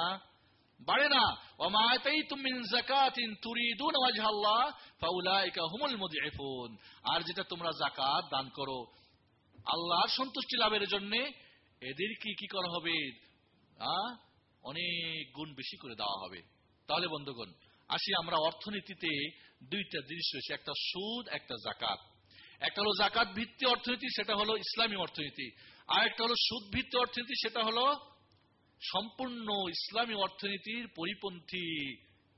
বাড়ে না। ওয়ামাতাই তুমিন যাকাতিন তুরিদুন ওয়াজহাল্লাহ, ফাউলাইকা হুমুল মুদিফুন আর যেটা তোমরা যাকাত দান করো, আল্লাহর সন্তুষ্টি লাভের জন্য এদের কি কি করা হবে? অনেক গুণ বেশি করে দেওয়া হবে। তাহলে বন্ধুগণ, আসি আমরা অর্থনীতিতে দুইটা জিনিস রয়েছে। একটা সুদ, একটা জাকাত একটা হলো জাকাত ভিত্তি অর্থনীতি, সেটা হলো ইসলামী অর্থনীতি। আর একটা হলো সুদ ভিত্তি অর্থনীতি, সেটা হলো সম্পূর্ণ ইসলামী অর্থনীতির পরিপন্থী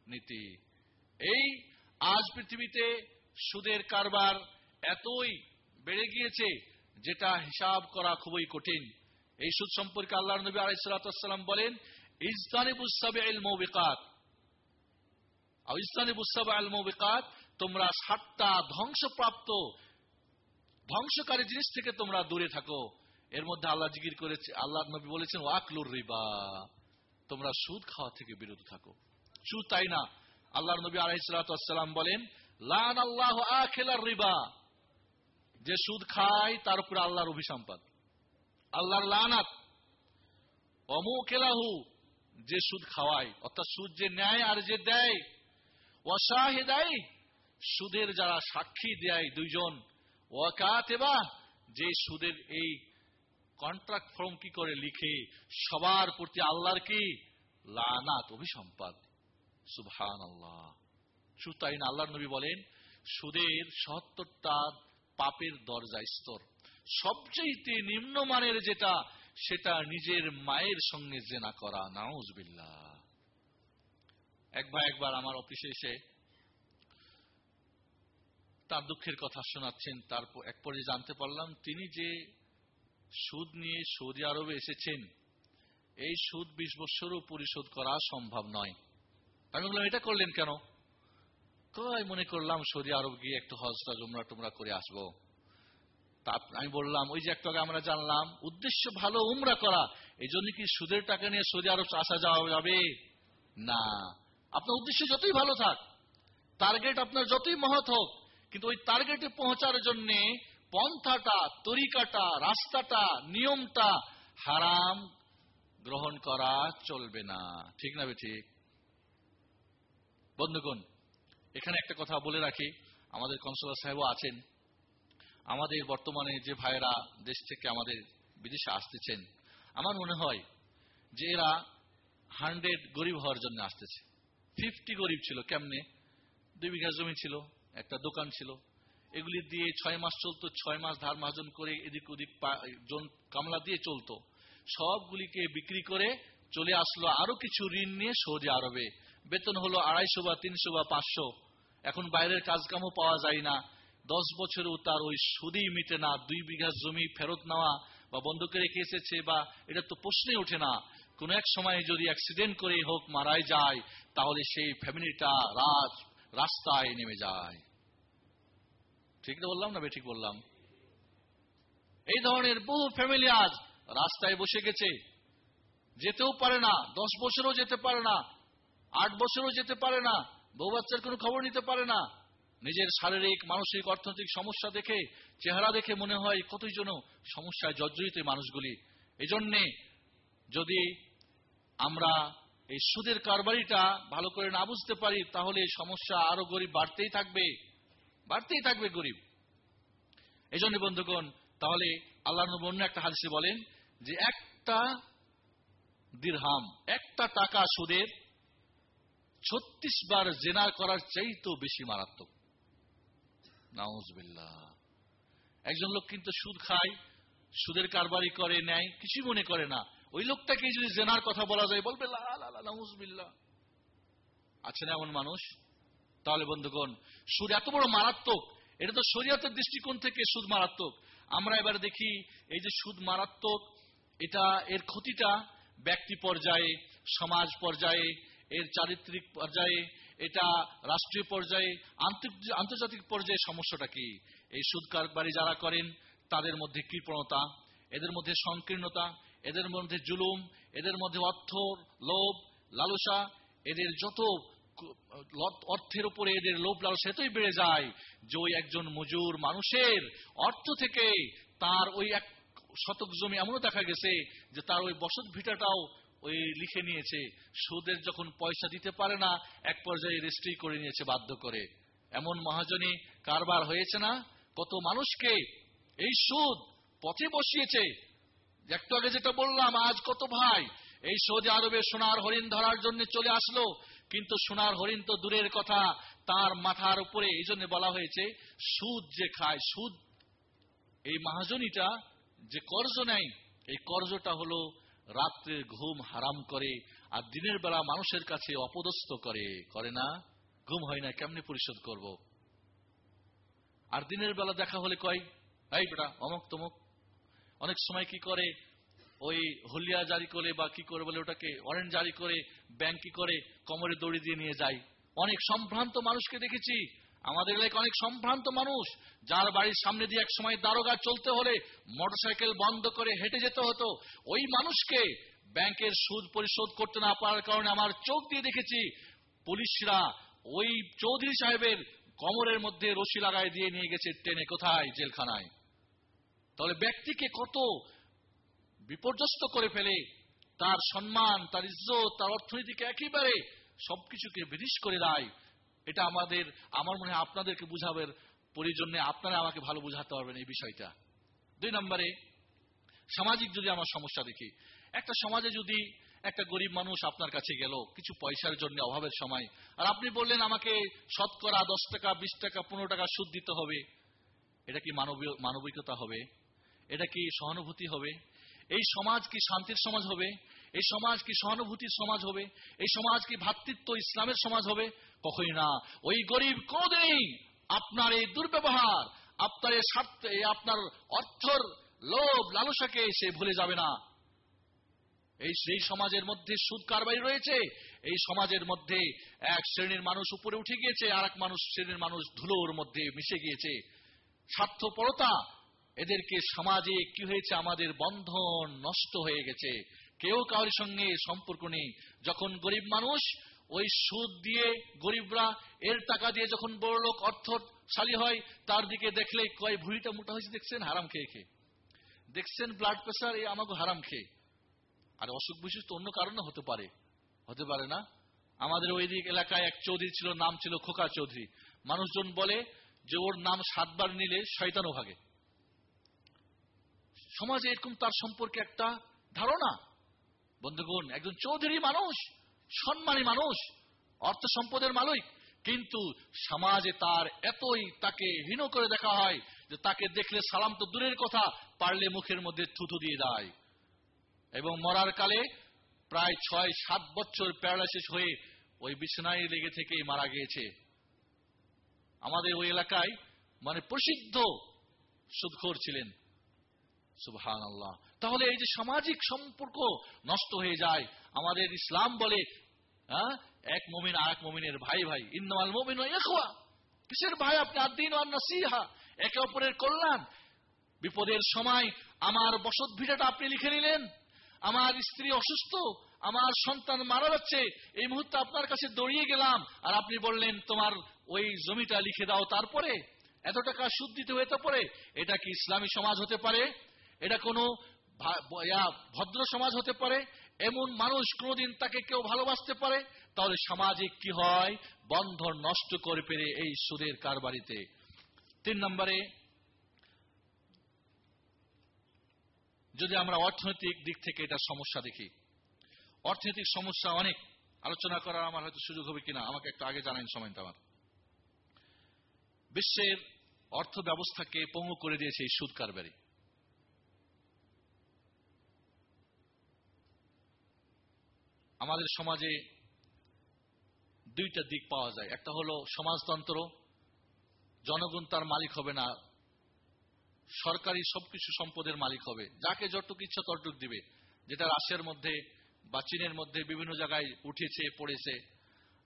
নীতি। এই আজ পৃথিবীতে সুদের কারবার এতই বেড়ে গিয়েছে, যেটা হিসাব করা খুবই কঠিন। এই সুদ সম্পর্কে আল্লাহ নবী আলাইসালাম বলেন ইজতানিবুসাবে আল মৌবিকাত। ইজতানিবুসাবে আল মৌবিকাত, তোমরা সাতটা ধ্বংসপ্রাপ্ত, ধ্বংসকারী জিনিস থেকে তোমরা দূরে থাকো। এর মধ্যে আল্লাহ জিকির করেছে, আল্লাহ নবী বলেছেন, ওয়াকলুর রিবা। তোমরা সুদ খাওয়া থেকে বিরত থাকো। সুদ তাই না? আল্লাহর নবী আলাইসালাম বলেন লান আল্লাহ আখেলার রিবা। যে সুদ খায়, তার উপরে আল্লাহর অভিসম্পাদ আল্লাহর লানাত। অমুকেলাহু যে সুদ খাওয়ায়, অর্থাৎ সুদ যে নেয় আর যে দেয়। ওয়াশাহিদাই, সুদের যারা সাক্ষী দেয় দুইজন। ওয়াকাতেবা, যে সুদের এই কন্ট্রাক্ট ফর্ম কি করে লিখে, সবার প্রতি আল্লাহর কি? লানাত, অভিসম্পাদ। সুবহান আল্লাহ শুধু তাই না আল্লাহ নবী বলেন, সুদের সত্তরটা পাপের দরজা, স্তর। সবচেয়ে নিম্নমানের যেটা, সেটা নিজের মায়ের সঙ্গে জেনা করা নাউজবিল্লা এক ভাই একবার আমার অফিসে এসে তার দুঃখের কথা শোনাচ্ছেন, তারপর এক পর্যায়ে জানতে পারলাম, তিনি যে সুদ নিয়ে সৌদি আরবে এসেছেন, এই সুদ বিশ বৎসরও পরিশোধ করা সম্ভব নয়। আমি বললাম, এটা করলেন কেন? কয় মনে করলাম, সৌদি আরব গিয়ে একটু হজটা, জমরা টুমরা করে আসব। তা আমি বললাম, ওই যে একটু আমরা জানলাম, উদ্দেশ্য ভালো উমরা করা এই জন্য কি সুদের টাকা নিয়ে সৌদি আরব আসা যাওয়া যাবে? না, আপনার উদ্দেশ্য যতই ভালো থাক, টার্গেট আপনার যতই মহৎ হোক, কিন্তু ওই টার্গেটে পৌঁছার জন্য পন্থাটা, তরিকাটা, রাস্তাটা, নিয়মটা হারাম গ্রহণ করা চলবে না। ঠিক না ঠিক বন্ধুগণ, এখানে একটা কথা বলে রাখি। আমাদের কনসুলার সাহেবও আছেন। আমাদের বর্তমানে যে ভাইয়েরা দেশ থেকে আমাদের বিদেশে আসতেছেন, আমার মনে হয় যে এরা হান্ড্রেড গরিব হওয়ার জন্য আসতেছে। ফিফটি গরিব ছিল, কেমনে? দুই বিঘা জমি ছিল, একটা দোকান ছিল এগুলি দিয়ে ছয় মাস চলতো, ছয় মাস ধার মাহাজন করে এদিক ওদিক কামলা দিয়ে চলতো। সবগুলিকে বিক্রি করে চলে আসলো আরও কিছু ঋণ নিয়ে সৌদি আরবে। বেতন হলো আড়াইশো বা তিনশো বা পাঁচশো। এখন বাইরের কাজকামও পাওয়া যায় না। দশ বছরেও তার ওই সুদই মিটে না। দুই বিঘা জমি ফেরত নেওয়া বা বন্ধকে রেখে এসেছে বা এটা তো প্রশ্নে ওঠে না। কোন এক সময় যদি অ্যাক্সিডেন্ট করে হোক মারাই যায়, তাহলে সেই ফ্যামিলিটা রাজ, রাস্তায় নেমে যায়। ঠিক বললাম না ঠিক বললাম? এই ধরনের বহু ফ্যামিলি আজ রাস্তায় বসে গেছে। যেতেও পারে না, দশ বছরও যেতে পারে না, আট বছরও যেতে পারে না, বউ বাচ্চার কোনো খবর নিতে পারে না। নিজের শারীরিক, মানসিক, অর্থনৈতিক সমস্যা দেখে, চেহারা দেখে মনে হয় কতই যেন সমস্যায় জর্জরিত মানুষগুলি। এই জন্যে যদি আমরা এই সুদের কারবারিটা ভালো করে না বুঝতে পারি, তাহলে সমস্যা আরও গরিব বাড়তেই থাকবে। বাড়তেই থাকবে গরিব। এই জন্য বন্ধুগণ, তাহলে আল্লাহ অন্য একটা হাদিসে বলেন যে একটা দিরহাম, একটা টাকা সুদের ছত্রিশ বার জেনা করার চাইতেও বেশি মারাত্মক। একজন লোক কিন্তু সুদ খায়, সুদের কারবারি করে, নেয়, কিছুই মনে করে না। ওই লোকটাকে যদি জেনার কথা বলা যায়, বলবে, লা লা লা, নাউজুবিল্লাহ। আছে এমন মানুষ তাহলে বন্ধুগণ সুদ এত বড় মারাত্মক, এটা তো শরীয়তের দৃষ্টিকোণ থেকে সুদ মারাত্মক। আমরা এবার দেখি, এই যে সুদ মারাত্মক, এটা এর ক্ষতিটা ব্যক্তি পর্যায়ে, সমাজ পর্যায়ে, এর চারিত্রিক পর্যায়ে, এটা রাষ্ট্রীয় পর্যায়ে, আন্তর্জ- আন্তর্জাতিক পর্যায়ে সমস্যাটা কি? এই সুদ কারবারি যারা করেন, তাদের মধ্যে কৃপণতা, এদের মধ্যে সংকীর্ণতা, এদের মধ্যে জুলুম, এদের মধ্যে অর্থ, লোভ, লালসা, এদের যত অর্থের উপরে এদের লোভ লালসা এতই বেড়ে যায় যে ওই একজন মজুর মানুষের অর্থ থেকে তার ওই এক শতক জমি এমনও দেখা গেছে যে তার ওই বসত ভিটাটাও ওই লিখে নিয়েছে। সুদের যখন পয়সা দিতে পারে না, এক পর্যায়ে রেজিস্ট্রি করে নিয়েছে বাধ্য করে। এমন মহাজনী কারবার হয়েছে না? কত মানুষকে এই সুদ পথে বসিয়েছে। একটু আগে যেটা বললাম, আজ কত ভাই এই সৌদি আরবে সোনার হরিণ ধরার জন্য চলে আসলো। কিন্তু সোনার হরিণ তো দূরের কথা, তার মাথার উপরে, এই জন্য বলা হয়েছে, সুদ যে খায়, সুদ, এই মহাজনীটা যে কর্জ নেয়, এই কর্জটা হলো রাত্রের ঘুম হারাম করে, আর দিনের বেলা মানুষের কাছে অপদস্থ করে করে না? ঘুম হয় না, কেমনে পরিশোধ করব? আর দিনের বেলা দেখা হলে কয়, এই বেটা, অমক তমক। অনেক সময় কি করে ওই হলিয়া জারি করে বা কি করে বলে ওটাকে ওয়ারেন্ট জারি করে ব্যাংক কি করে, কোমরে দড়ি দিয়ে নিয়ে যায়। অনেক সম্ভ্রান্ত মানুষকে দেখেছি। আমাদের এলাকায় অনেক সম্ভ্রান্ত মানুষ, যার বাড়ির সামনে দিয়ে এক সময় দারোগা চলতে হলে মোটরসাইকেল বন্ধ করে হেঁটে যেতে হতো। ওই মানুষকে ব্যাংকের সুদ পরিশোধ করতে না পারার কারণে আমার চোখ দিয়ে দেখেছি পুলিশরা ওই চৌধুরী সাহেবের কোমরের মধ্যে রশি লাগায় দিয়ে নিয়ে গেছে ট্রেনে, কোথায়? জেলখানায়। তাহলে ব্যক্তিকে কত বিপর্যস্ত করে ফেলে, তার সম্মান, তার ইজ্জত, তার অর্থনীতিকে একেবারে সবকিছুকে বিধিস করে দেয়। এটা আমাদের, আমার মনে হয় আপনাদেরকে বুঝাবের পরিজন্যে আপনারা আমাকে ভালো বুঝাতে পারবেন এই বিষয়টা। দুই নম্বরে, সামাজিক যদি আমার সমস্যা দেখি, একটা সমাজে যদি একটা গরিব মানুষ আপনার কাছে গেল, কিছু পয়সার জন্য অভাবের সময়, আর আপনি বললেন আমাকে শতকরা দশ টাকা, বিশ টাকা, পনেরো টাকা সুদ দিতে হবে, এটা কি মানবিকতা হবে? এটা কি সহানুভূতি হবে? এই সমাজ কি শান্তির সমাজ হবে? এই সমাজ কি সহানুভূতির সমাজ হবে? এই সমাজ কি ভ্রাতৃত্ব ইসলামের সমাজ হবে? কখনই না। ওই গরিব কোনদিনই আপনার এই দুর্ব্যবহার, আপনার এই স্বার্থ আপনার অর্থর লোভ, লালসাকে সে ভুলে যাবে না। এই সেই সমাজের মধ্যে সুদ কারবারি রয়েছে। এই সমাজের মধ্যে এক শ্রেণির মানুষ উপরে উঠে গিয়েছে আর এক মানুষ শ্রেণির মানুষ ধুলোর মধ্যে মিশে গিয়েছে। স্বার্থপরতা এদেরকে সমাজে কি হয়েছে? আমাদের বন্ধন নষ্ট হয়ে গেছে। কেউ কারোর সঙ্গে সম্পর্ক নেই। যখন গরিব মানুষ, ওই সুদ দিয়ে গরিবরা, এর টাকা দিয়ে যখন বড় লোক অর্থশালী হয়, তার দিকে দেখলে কয় ভুঁড়িটা মোটা হয়েছে দেখছেন? হারাম খেয়ে খেয়ে। দেখছেন ব্লাড প্রেশার এই আমাকে হারাম খেয়ে। আর অসুখ বিসুখ তো অন্য কারণে হতে পারে। হতে পারে না। আমাদের ওই দিক এলাকায় এক চৌধুরী ছিল, নাম ছিল খোকা চৌধুরী। মানুষজন বলে যে, ওর নাম সাতবার নিলে শয়তানও ভাগে। সমাজে এরকম তার সম্পর্কে একটা ধারণা। বন্ধুগণ, একজন চৌধুরী মানুষ, সম্মানী মানুষ, অর্থ সম্পদের মালিক, কিন্তু সমাজে তার এতই তাকে হীন করে দেখা হয় যে তাকে দেখলে সালাম তো দূরের কথা, পারলে মুখের মধ্যে থুথু দিয়ে দেয়। এবং মরার কালে প্রায় ছয়, সাত বছর প্যারালাইসিস হয়ে ওই বিছানায় লেগে থেকেই মারা গিয়েছে। আমাদের ওই এলাকায় মানে প্রসিদ্ধ সুদখোর ছিলেন। সুবহান আল্লাহ তাহলে এই যে সামাজিক সম্পর্ক নষ্ট হয়ে যায়, আমাদের ইসলাম বলে হ্যাঁ এক মমিন আর এক মমিনের ভাই ভাই। ইন্নাল মমিন কিসের ভাই আপনি? আদিন আর নসিহা। একে অপরের কল্যাণ। বিপদের সময় আমার বসত ভিটাটা আপনি লিখে নিলেন। আমার স্ত্রী অসুস্থ, আমার সন্তান মারা যাচ্ছে, এই মুহূর্তে আপনার কাছে দৌড়িয়ে গেলাম আর আপনি বললেন, তোমার ওই জমিটা লিখে দাও তারপরে। এত টাকা সুদ দিতে হতে পারে এটা কি ইসলামী সমাজ হতে পারে? এটা কোনো ভদ্র সমাজ হতে পারে, এমন মানুষ কোনোদিন তাকে কেউ ভালোবাসতে পারে, তাহলে সমাজে কি হয়? বন্ধন নষ্ট করে পেরে এই সুদের কারবারিতে। তিন নম্বরে, যদি আমরা অর্থনৈতিক দিক থেকে এটা সমস্যা দেখি, অর্থনৈতিক সমস্যা অনেক, আলোচনা করার আমার হয়তো সুযোগ হবে কিনা, আমাকে একটু আগে জানান সময়টা আমার। বিশ্বের অর্থ ব্যবস্থাকে পঙ্গু করে দিয়েছে এই সুদ কারবারি। আমাদের সমাজে দুইটা দিক পাওয়া যায়। একটা হলো সমাজতন্ত্র, জনগণ তার মালিক হবে না, সরকারি সবকিছু সম্পদের মালিক হবে, যাকে যতটুকু ইচ্ছা ততটুক দিবে, যেটা রাশিয়ার মধ্যে বা চীনের মধ্যে বিভিন্ন জায়গায় উঠেছে, পড়েছে।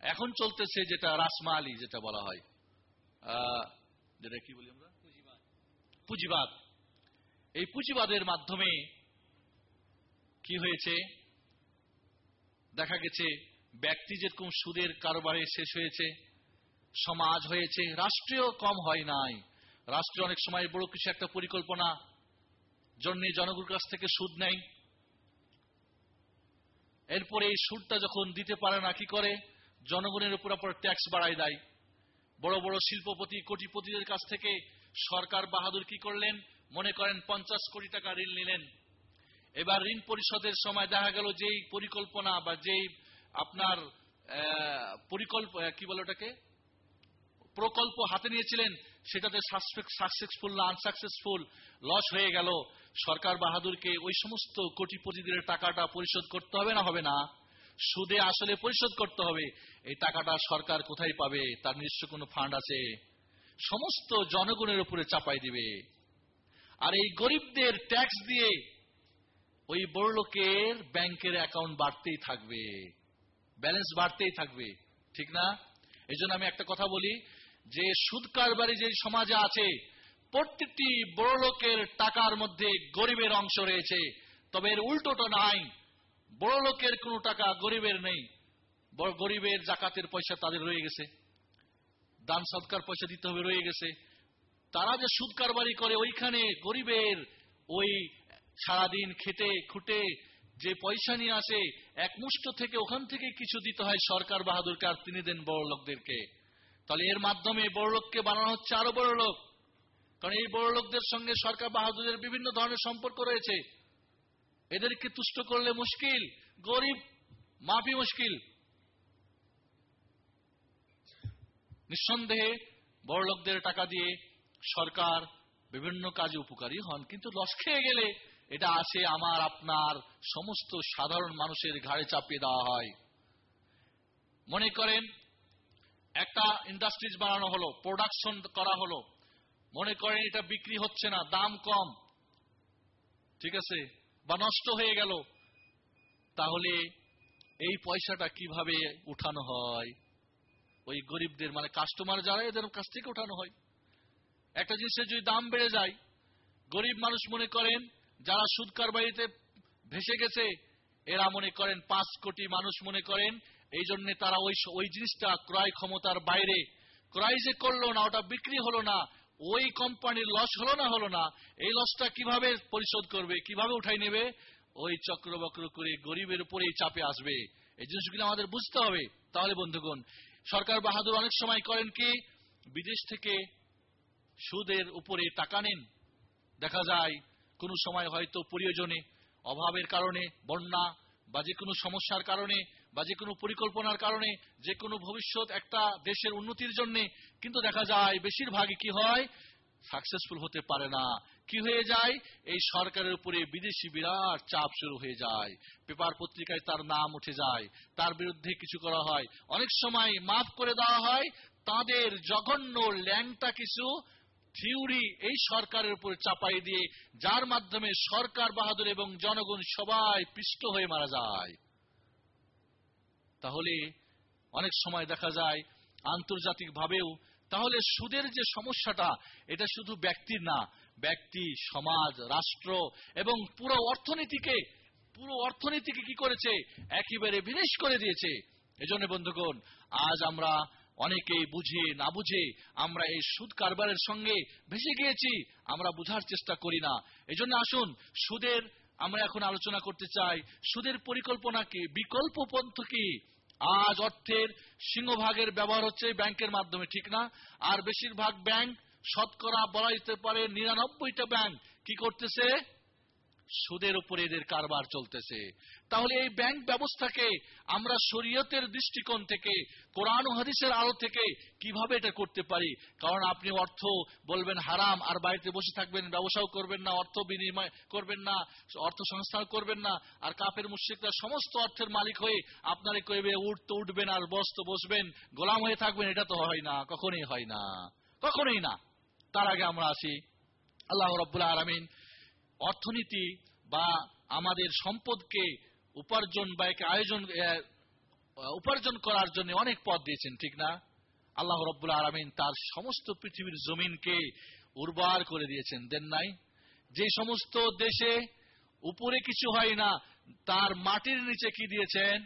এখন চলতেছে যেটা রাসমালি যেটা বলা হয়। যেটা কি বলি আমরা? পুঁজিবাদ। এই পুঁজিবাদের মাধ্যমে কি হয়েছে? দেখা গেছে, ব্যক্তি যেরকম সুদের কারবারে শেষ হয়েছে, সমাজ হয়েছে, রাষ্ট্রীয় কম হয় নাই। রাষ্ট্র অনেক সময় বড় কিছু একটা পরিকল্পনা জন্য জনগণের কাছ থেকে সুদ নেয়। এরপরে এই সুদটা যখন দিতে পারে না, কি করে? জনগণের উপর উপর ট্যাক্স বাড়ায় দেয়। বড় বড় শিল্পপতি, কোটিপতিদের কাছ থেকে সরকার বাহাদুর কি করলেন? মনে করেন পঞ্চাশ কোটি টাকা ঋণ নিলেন। এবার ঋণ পরিশোধের সময় দেখা গেল যেই পরিকল্পনা বা যেই আপনার পরিকল্প কি বলে ওটাকে? প্রকল্প হাতে নিয়েছিলেন, সেটাতে সাকসেসফুল না আনসাকসেসফুল লস হয়ে গেল। সরকার বাহাদুরকে ওই সমস্ত কোটিপতিদের টাকাটা পরিশোধ করতে হবে না হবে না? সুদে আসলে পরিশোধ করতে হবে। এই টাকাটা সরকার কোথায় পাবে? তার নিজস্ব কোনো ফান্ড আছে। সমস্ত জনগণের উপরে চাপাই দিবে। আর এই গরিবদের ট্যাক্স দিয়ে ওই বড় লোকের ব্যাংকের অ্যাকাউন্ট বাড়তেই থাকবে ব্যালেন্স বাড়তেই থাকবে, ঠিক না? এই আমি একটা কথা বলি, যে সুদ কারবারি যে সমাজে আছে, প্রত্যেকটি বড় লোকের টাকার মধ্যে গরিবের অংশ রয়েছে, তবে এর উল্টোটা নাই বড় লোকের কোনো টাকা গরিবের নেই গরিবের জাকাতের পয়সা তাদের রয়ে গেছে, দান সৎকার পয়সা দিতে হবে রয়ে গেছে, তারা যে সুদ কারবারি করে ওইখানে গরিবের ওই সারাদিন খেটে, খুটে, যে পয়সা নিয়ে আসে, এক মুষ্ট থেকে ওখান থেকে কিছু দিতে হয় সরকার বাহাদুরকে আর তিনি দেন বড় লোকদেরকে। তাহলে এর মাধ্যমে বড় লোককে বানানো হচ্ছে আরও বড় লোক। কারণ এই বড় লোকদের সঙ্গে সরকার বাহাদুরের বিভিন্ন ধরনের সম্পর্ক রয়েছে। এদেরকে তুষ্ট করলে মুশকিল, গরিব, মাফি মুশকিল। নিঃসন্দেহে বড় লোকদের টাকা দিয়ে সরকার বিভিন্ন কাজে উপকারী হন, কিন্তু লস খেয়ে গেলে এটা আসে আমার, আপনার সমস্ত সাধারণ মানুষের ঘাড়ে চাপিয়ে দেওয়া হয়। মনে করেন, একটা ইন্ডাস্ট্রিজ বানানো হলো প্রোডাকশন করা হলো। মনে করেন এটা বিক্রি হচ্ছে না, দাম কম। ঠিক আছে? বা নষ্ট হয়ে গেল। তাহলে এই পয়সাটা কীভাবে উঠানো হয়? ওই গরিবদের মানে কাস্টমার যারা, এদের কাছ থেকে উঠানো হয়। একটা জিনিসের যদি দাম বেড়ে যায়, গরিব মানুষ মনে করেন যারা সুদ কারবারিতে ভেসে গেছে, এরা মনে করেন পাঁচ কোটি মানুষ মনে করেন, এই জন্য তারা ওই ওই জিনিসটা ক্রয় ক্ষমতার বাইরে। ক্রয় যে করল না, ওটা বিক্রি হলো না, ওই কোম্পানির লস হলো না হলো না, এই লসটা কীভাবে পরিশোধ করবে, কীভাবে উঠাই নেবে? ওই চক্রবক্র করে গরিবের উপরেই চাপে আসবে। এই জিনিসগুলো আমাদের বুঝতে হবে। তাহলে বন্ধুগণ, সরকার বাহাদুর অনেক সময় করেন কি, বিদেশ থেকে সুদের উপরে টাকা নেন। দেখা যায় কোনো সময় হয়তো প্রয়োজনে, অভাবের কারণে, বন্যা বা যে কোনো সমস্যার কারণে বা যে কোনো পরিকল্পনার কারণে, যে কোনো ভবিষ্যৎ একটা দেশের উন্নতির জন্য, কিন্তু দেখা যায় বেশিরভাগই কি হয় সাকসেসফুল হতে পারে না। কি হয়ে যায়? এই সরকারের উপরে বিদেশি বিরাট চাপ শুরু হয়ে যায়। পেপার পত্রিকায় তার নাম উঠে যায়। তার বিরুদ্ধে কিছু করা হয়। অনেক সময় মাফ করে দেওয়া হয়। তাদের জঘন্য ল্যাংটা কিছু থিওরি এই সরকারের উপর চাপাই দিয়ে, যার মাধ্যমে সরকার বাহাদুর এবং জনগণ সবাই পিষ্ট হয়ে মারা যায়। তাহলে অনেক সময় দেখা যায় আন্তর্জাতিক ভাবেও তাহলে সুদের যে সমস্যাটা, এটা শুধু ব্যক্তির না, ব্যক্তি, সমাজ, রাষ্ট্র এবং পুরো অর্থনীতিকে পুরো অর্থনীতিকে কি করেছে? একেবারে বিদেশ করে দিয়েছে। এজন্য বন্ধুগণ, আজ আমরা অনেকেই বুঝে না বুঝে আমরা এই সুদ কারবারের সঙ্গে ভেসে গিয়েছি, আমরা বুঝার চেষ্টা করি না। এজন্য আসুন, সুদের আমরা এখন আলোচনা করতে চাই, সুদের পরিকল্পনা কি, বিকল্প পন্থ কি? আজ অর্থের সিংহভাগের ব্যবহার হচ্ছে ব্যাংকের মাধ্যমে, ঠিক না? আর বেশিরভাগ ব্যাংক শতকরা বলা যেতে পারে নিরানব্বইটা ব্যাংক। কি করতেছে? সুদের উপরে এদের কারবার চলতেছে। তাহলে এই ব্যাংক ব্যবস্থাকে আমরা শরীয়তের দৃষ্টিকোণ থেকে, কোরআন হাদিসের আলো থেকে কীভাবে এটা করতে পারি? কারণ আপনি অর্থ বলবেন হারাম, আর বাড়িতে বসে থাকবেন, ব্যবসাও করবেন না, অর্থ বিনিময় করবেন না, অর্থ সংস্থান করবেন না, আর কাপের মুশ্রিকরা সমস্ত অর্থের মালিক হয়ে আপনারে কইবে উঠতে উঠবেন আর বসতে বসবেন, গোলাম হয়ে থাকবেন, এটা তো হয় না, কখনোই হয় না, কখনোই না। তার আগে আমরা আসি। আল্লাহ রব্বুল আলমিন অর্থনীতি বা আমাদের সম্পদকে উপার্জন বা একে আয়োজন উপার্জন করার জন্য অনেক পথ দিয়েছেন, ঠিক না? আল্লাহ রব্বুল আলমিন তার সমস্ত পৃথিবীর জমিনকে উর্বর করে দিয়েছেন, দেন নাই? যে সমস্ত দেশে উপরে কিছু হয় না, তার মাটির নিচে কি দিয়েছেন?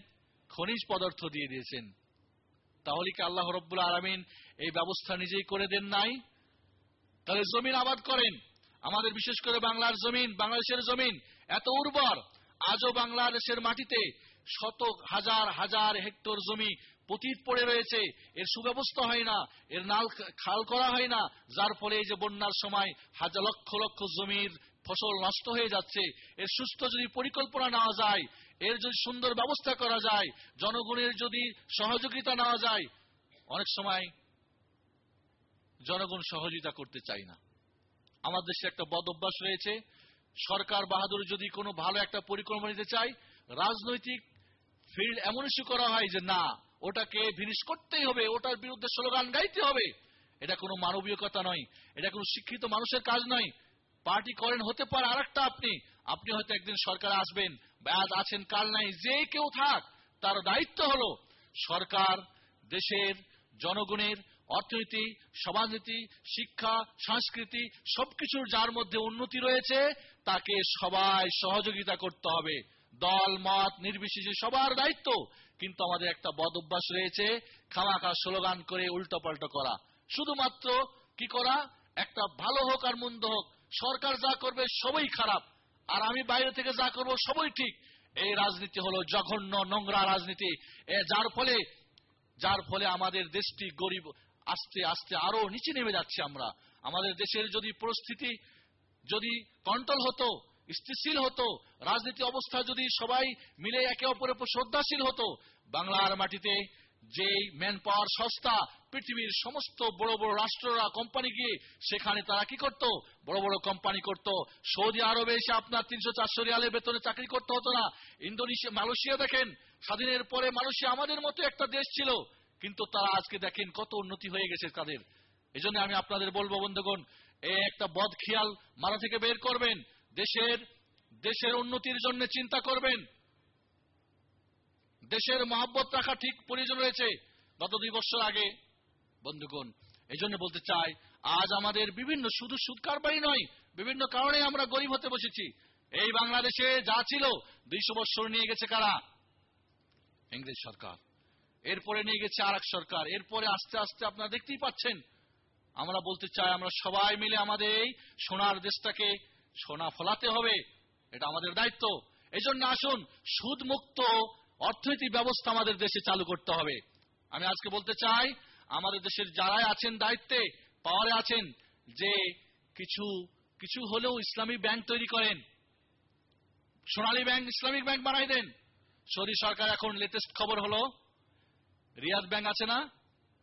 খনিজ পদার্থ দিয়ে দিয়েছেন। তাহলে কি আল্লাহ রব্বুল আলমিন এই ব্যবস্থা নিজেই করে দেন নাই? তাহলে জমিন আবাদ করেন। আমাদের বিশেষ করে বাংলার জমিন, বাংলাদেশের জমিন এত উর্বর। আজও বাংলাদেশের মাটিতে শত হাজার হাজার হেক্টর জমি পতিত পড়ে রয়েছে। এর সুব্যবস্থা হয় না, এর নাল খাল করা হয় না, যার ফলে এই যে বন্যার সময় হাজার লক্ষ লক্ষ জমির ফসল নষ্ট হয়ে যাচ্ছে। এর সুস্থ যদি পরিকল্পনা নেওয়া যায়, এর যদি সুন্দর ব্যবস্থা করা যায়, জনগণের যদি সহযোগিতা নেওয়া যায়, অনেক সময় জনগণ সহযোগিতা করতে চায় না। আমাদের দেশে একটা বদ অভ্যাস রয়েছে। সরকার বাহাদুর যদি কোনো ভালো একটা পরিকল্পনা নিতে চায়, রাজনৈতিক ফিল্ড এমন ইস্যু করা হয় যে, না, ওটাকে ফিনিশ করতেই হবে, ওটার বিরুদ্ধে স্লোগান গাইতে হবে। এটা কোনো মানবিকতা নয়, এটা কোনো শিক্ষিত মানুষের কাজ নয়। পার্টি করেন হতে পারে আর আপনি আপনি হয়তো একদিন সরকার আসবেন বা আজ আছেন, কাল নাই, যে কেউ থাক, তার দায়িত্ব হলো সরকার, দেশের জনগণের অর্থনীতি, সমাজনীতি, শিক্ষা, সংস্কৃতি, সবকিছুর যার মধ্যে উন্নতি রয়েছে, তাকে সবাই সহযোগিতা করতে হবে। দল, মত, নির্বিশেষে সবার দায়িত্ব। কিন্তু আমাদের একটা বদ অভ্যাস রয়েছে, খামাখা স্লোগান করে উল্টো পাল্টো করা। শুধুমাত্র কি করা? একটা ভালো হোক আর মন্দ হোক। সরকার যা করবে সবই খারাপ। আর আমি বাইরে থেকে যা করব সবই ঠিক। এই রাজনীতি হলো জঘন্য নোংরা রাজনীতি। যার ফলে যার ফলে আমাদের দেশটি গরিব আস্তে আস্তে আরও নিচে নেমে যাচ্ছে আমরা। আমাদের দেশের যদি পরিস্থিতি যদি কন্ট্রোল হতো, স্থিতিশীল হতো, রাজনীতি অবস্থা যদি সবাই মিলে একে অপরের উপর শ্রদ্ধাশীল হতো, বাংলার মাটিতে যে ম্যান পাওয়ার সস্তা পৃথিবীর সমস্ত বড় বড় রাষ্ট্ররা, কোম্পানি গিয়ে সেখানে তারা কি করত? বড় বড় কোম্পানি করত। সৌদি আরবে এসে আপনার তিনশো চারশো রিয়ালের বেতনে চাকরি করতে হতো না। ইন্দোনেশিয়া, মালয়েশিয়া দেখেন, স্বাধীনের পরে মালয়েশিয়া আমাদের মতো একটা দেশ ছিল। কিন্তু তারা আজকে দেখেন কত উন্নতি হয়ে গেছে তাদের। এই জন্য আমি আপনাদের বলব, বন্ধুগণ এই একটা বদ খেয়াল মাথা থেকে বের করবেন। দেশের দেশের উন্নতির জন্য চিন্তা করবেন। দেশের মহাব্বত রাখা ঠিক প্রয়োজন রয়েছে গত দুই বছর আগে, বন্ধুগণ। এই জন্য বলতে চাই, আজ আমাদের বিভিন্ন শুধু সুদ কারবারই নয়, বিভিন্ন কারণে আমরা গরিব হতে বসেছি। এই বাংলাদেশে যা ছিল, দুইশো বৎসর নিয়ে গেছে কারা? ইংরেজ সরকার। এরপরে নিয়ে গেছে আর সরকার। এরপরে আস্তে আস্তে আপনারা দেখতেই পাচ্ছেন। আমরা বলতে চাই, আমরা সবাই মিলে আমাদের এই সোনার দেশটাকে সোনা ফলাতে হবে। এটা আমাদের দায়িত্ব। এই জন্য আসুন সুদ মুক্ত অর্থনৈতিক ব্যবস্থা আমাদের দেশে চালু করতে হবে। আমি আজকে বলতে চাই, আমাদের দেশের যারাই আছেন দায়িত্বে, পাওয়ারে আছেন, যে কিছু কিছু হলেও ইসলামী ব্যাংক তৈরি করেন। সোনালী ব্যাংক, ইসলামিক ব্যাংক বানাই দেন। সৌদি সরকার এখন লেটেস্ট খবর হলো রিয়াদ ব্যাংক আছে না?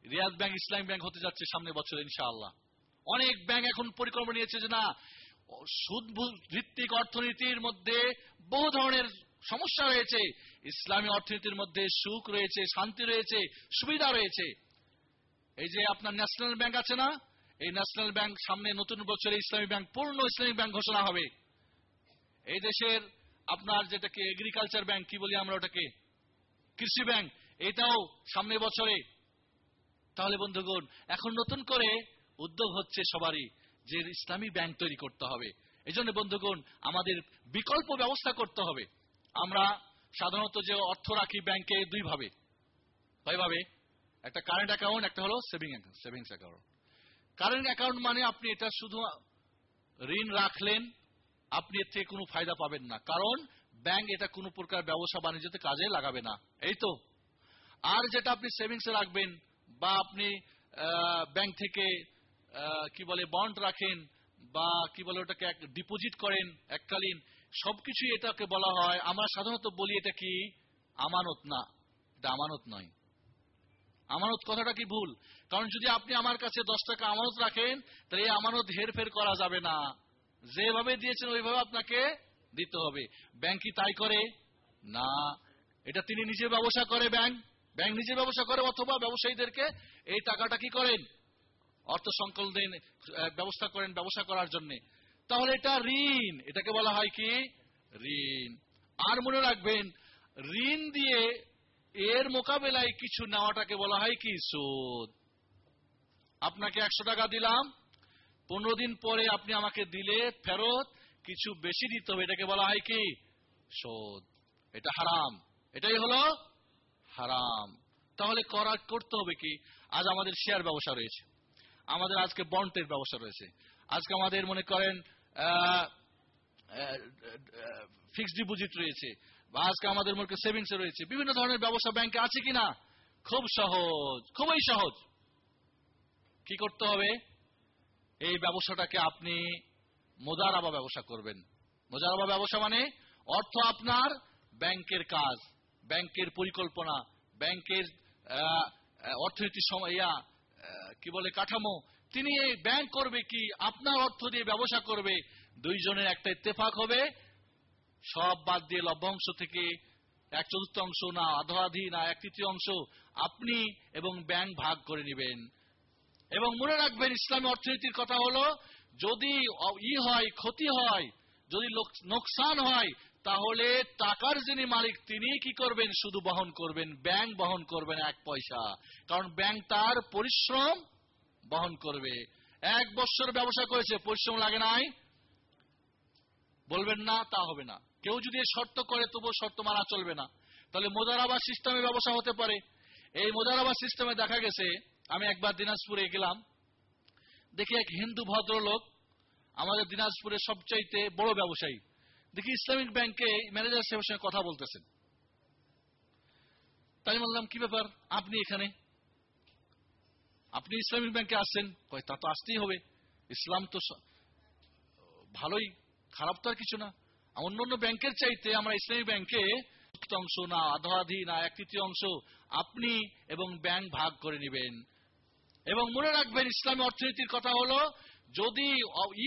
রিয়াদ ব্যাংক ইসলামিক ব্যাংক হতে যাচ্ছে সামনে বছর, ইনশাআল্লাহ। অনেক ব্যাংক এখন পরিকল্পনা নিয়েছে যে না, সুদ ভিত্তিক অর্থনীতির মধ্যে বহু ধরনের সমস্যা রয়েছে। ইসলামী অর্থনীতির মধ্যে সুখ রয়েছে, শান্তি রয়েছে, সুবিধা রয়েছে। এই যে আপনার ন্যাশনাল ব্যাংক আছে না, এই ন্যাশনাল ব্যাংক সামনে নতুন বছরে ইসলামী ব্যাংক, পূর্ণ ইসলামিক ব্যাংক ঘোষণা হবে। এই দেশের আপনার যেটাকে এগ্রিকালচার ব্যাংক কি বলি আমরা ওটাকে? কৃষি ব্যাংক। এটাও সামনে বছরে। তাহলে বন্ধুগণ, এখন নতুন করে উদ্যোগ হচ্ছে সবারই যে ইসলামী ব্যাংক তৈরি করতে হবে। এই জন্য বন্ধুগণ, আমাদের বিকল্প ব্যবস্থা করতে হবে। আমরা সাধারণত যে অর্থ রাখি ব্যাংকে দুই ভাবে কয়ভাবে? একটা কারেন্ট অ্যাকাউন্ট একটা হলো saving savings account current account মানে আপনি এটা শুধু ঋণ রাখলেন, আপনি এর থেকে কোনো ফায়দা পাবেন না। কারণ ব্যাংক এটা কোনো প্রকার ব্যবসা বাণিজ্যতে কাজে লাগাবে না। এই তো। আর যেটা আপনি সেভিংসে রাখবেন বা আপনি ব্যাংক থেকে কি বলে, বন্ড রাখেন বা কি বলে ওটাকে ডিপোজিট করেন এককালীন সবকিছু এটাকে বলা হয়। আমরা সাধারণত বলি এটা কি? আমানত না। এটা আমানত নয়। আমানত কথাটা কি ভুল? কারণ যদি আপনি আমার কাছে দশ টাকা আমানত রাখেন, তাহলে আমানত হেরফের করা যাবে না। যেভাবে দিয়েছেন, ওইভাবে আপনাকে দিতে হবে। ব্যাংক কি তাই করে? না। এটা তিনি নিজে ব্যবসা করে ব্যাংক। ব্যাংক নিজে ব্যবসা করে অথবা ব্যবসায়ীদেরকে এই টাকাটা কি করেন? অর্থ সংকলন দেন ব্যবস্থা করেন ব্যবসা করার জন্য। তাহলে এটা ঋণ। এটাকে বলা হয় কি? ঋণ। আর মনে রাখবেন, ঋণ দিয়ে এর মোকাবেলায় কিছু নেওয়াটাকে বলা হয় কি? সুদ। আপনাকে একশো টাকা দিলাম, পনেরো দিন পরে আপনি আমাকে দিলে ফেরত, কিছু বেশি দিতে হবে। এটাকে বলা হয় কি? সুদ। এটা হারাম। এটাই হলো হারাম। তাহলে করা, করতে হবে কি? আজ আমাদের শেয়ার ব্যবসা রয়েছে। আমাদের আজকে বন্ডের ব্যবসা রয়েছে। আজকে আমাদের মনে করেন ফিক্সড ডিপোজিট রয়েছে। বা আজকে আমাদের মনে সেভিংস রয়েছে। বিভিন্ন ধরনের ব্যবসা ব্যাংকে আছে কিনা খুব সহজ, খুবই সহজ। কি করতে হবে? এই ব্যবসাটাকে আপনি মোদারাবা ব্যবসা করবেন। মোদারাবা ব্যবসা মানে অর্থ আপনার ব্যাংকের কাজ। ব্যাংকের পরিকল্পনা, ব্যাংকের অর্থনীতির সময় কি বলে, কাঠামো, তিনি এই ব্যাংক করবে কি, আপনার অর্থ দিয়ে ব্যবসা করবে, দুইজনের একটা ইত্তেফাক হবে, সব বাদ দিয়ে লভ্যাংশ থেকে এক চতুর্থাংশ না আধাধি না, এক তৃতীয় অংশ আপনি এবং ব্যাংক ভাগ করে নেবেন। এবং মনে রাখবেন, ইসলামী অর্থনীতির কথা হলো, যদি ই হয়, ক্ষতি হয়, যদি নোকসান হয় তাহলে টাকার যিনি মালিক, তিনি কি করবেন? শুধু বহন করবেন, ব্যাংক বহন করবেন এক পয়সা। কারণ ব্যাংক তার পরিশ্রম বহন করবে। এক বছর ব্যবসা করেছে, পরিশ্রম লাগে নাই? বলবেন না, তা হবে না। কেউ যদি শর্ত করে তবু শর্ত মানা চলবে না। তাহলে মোদারাবা সিস্টেমে ব্যবসা হতে পারে। এই মোদারাবা সিস্টেমে দেখা গেছে, আমি একবার দিনাজপুরে গেলাম। দেখি এক হিন্দু ভদ্রলোক আমাদের দিনাজপুরের সবচাইতে বড় ব্যবসায়ী। দেখি ইসলামিক ব্যাংকে ম্যানেজার সাহেবের সঙ্গে কথা বলতেছেন। তাই বললাম, কি ব্যাপার? আপনি এখানে? আপনি ইসলামিক ব্যাংকে আসছেন? কয়, তা তো আসতেই হবে। ইসলাম তো ভালোই, খারাপ তো আর কিছু না। অন্য অন্য ব্যাংকের চাইতে আমরা ইসলামী ব্যাংকে অংশ না আধাধি না এক তৃতীয় অংশ আপনি এবং ব্যাংক ভাগ করে নেবেন। এবং মনে রাখবেন, ইসলামী অর্থনীতির কথা হলো, যদি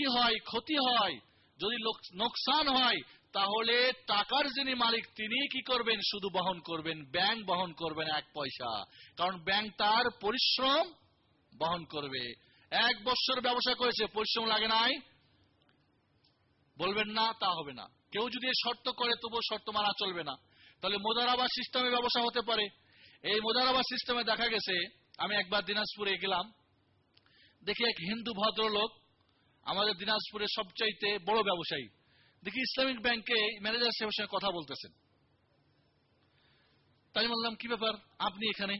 ই হয়, ক্ষতি হয় যদি নোকসান হয়, তাহলে টাকার যিনি মালিক, তিনি কি করবেন? শুধু বহন করবেন, ব্যাংক বহন করবেন এক পয়সা। কারণ ব্যাংক তার পরিশ্রম বহন করবে। এক বছর ব্যবসা করেছে, পরিশ্রম লাগে নাই। বলবেন না, তা হবে না। কেউ যদি শর্ত করে তবু শর্ত মানা চলবে না। তাহলে মোদারাবা সিস্টেমে ব্যবসা হতে পারে। এই মোদারাবা সিস্টেমে দেখা গেছে, আমি একবার দিনাজপুরে গেলাম। দেখি এক হিন্দু ভদ্রলোক আমাদের দিনাজপুরের সবচাইতে বড় ব্যবসায়ী। দেখি ইসলামিক ব্যাংকে ম্যানেজার সাহেবের সঙ্গে কথা বলতেছেন। তাই বললাম, কি ব্যাপার? আপনি এখানে?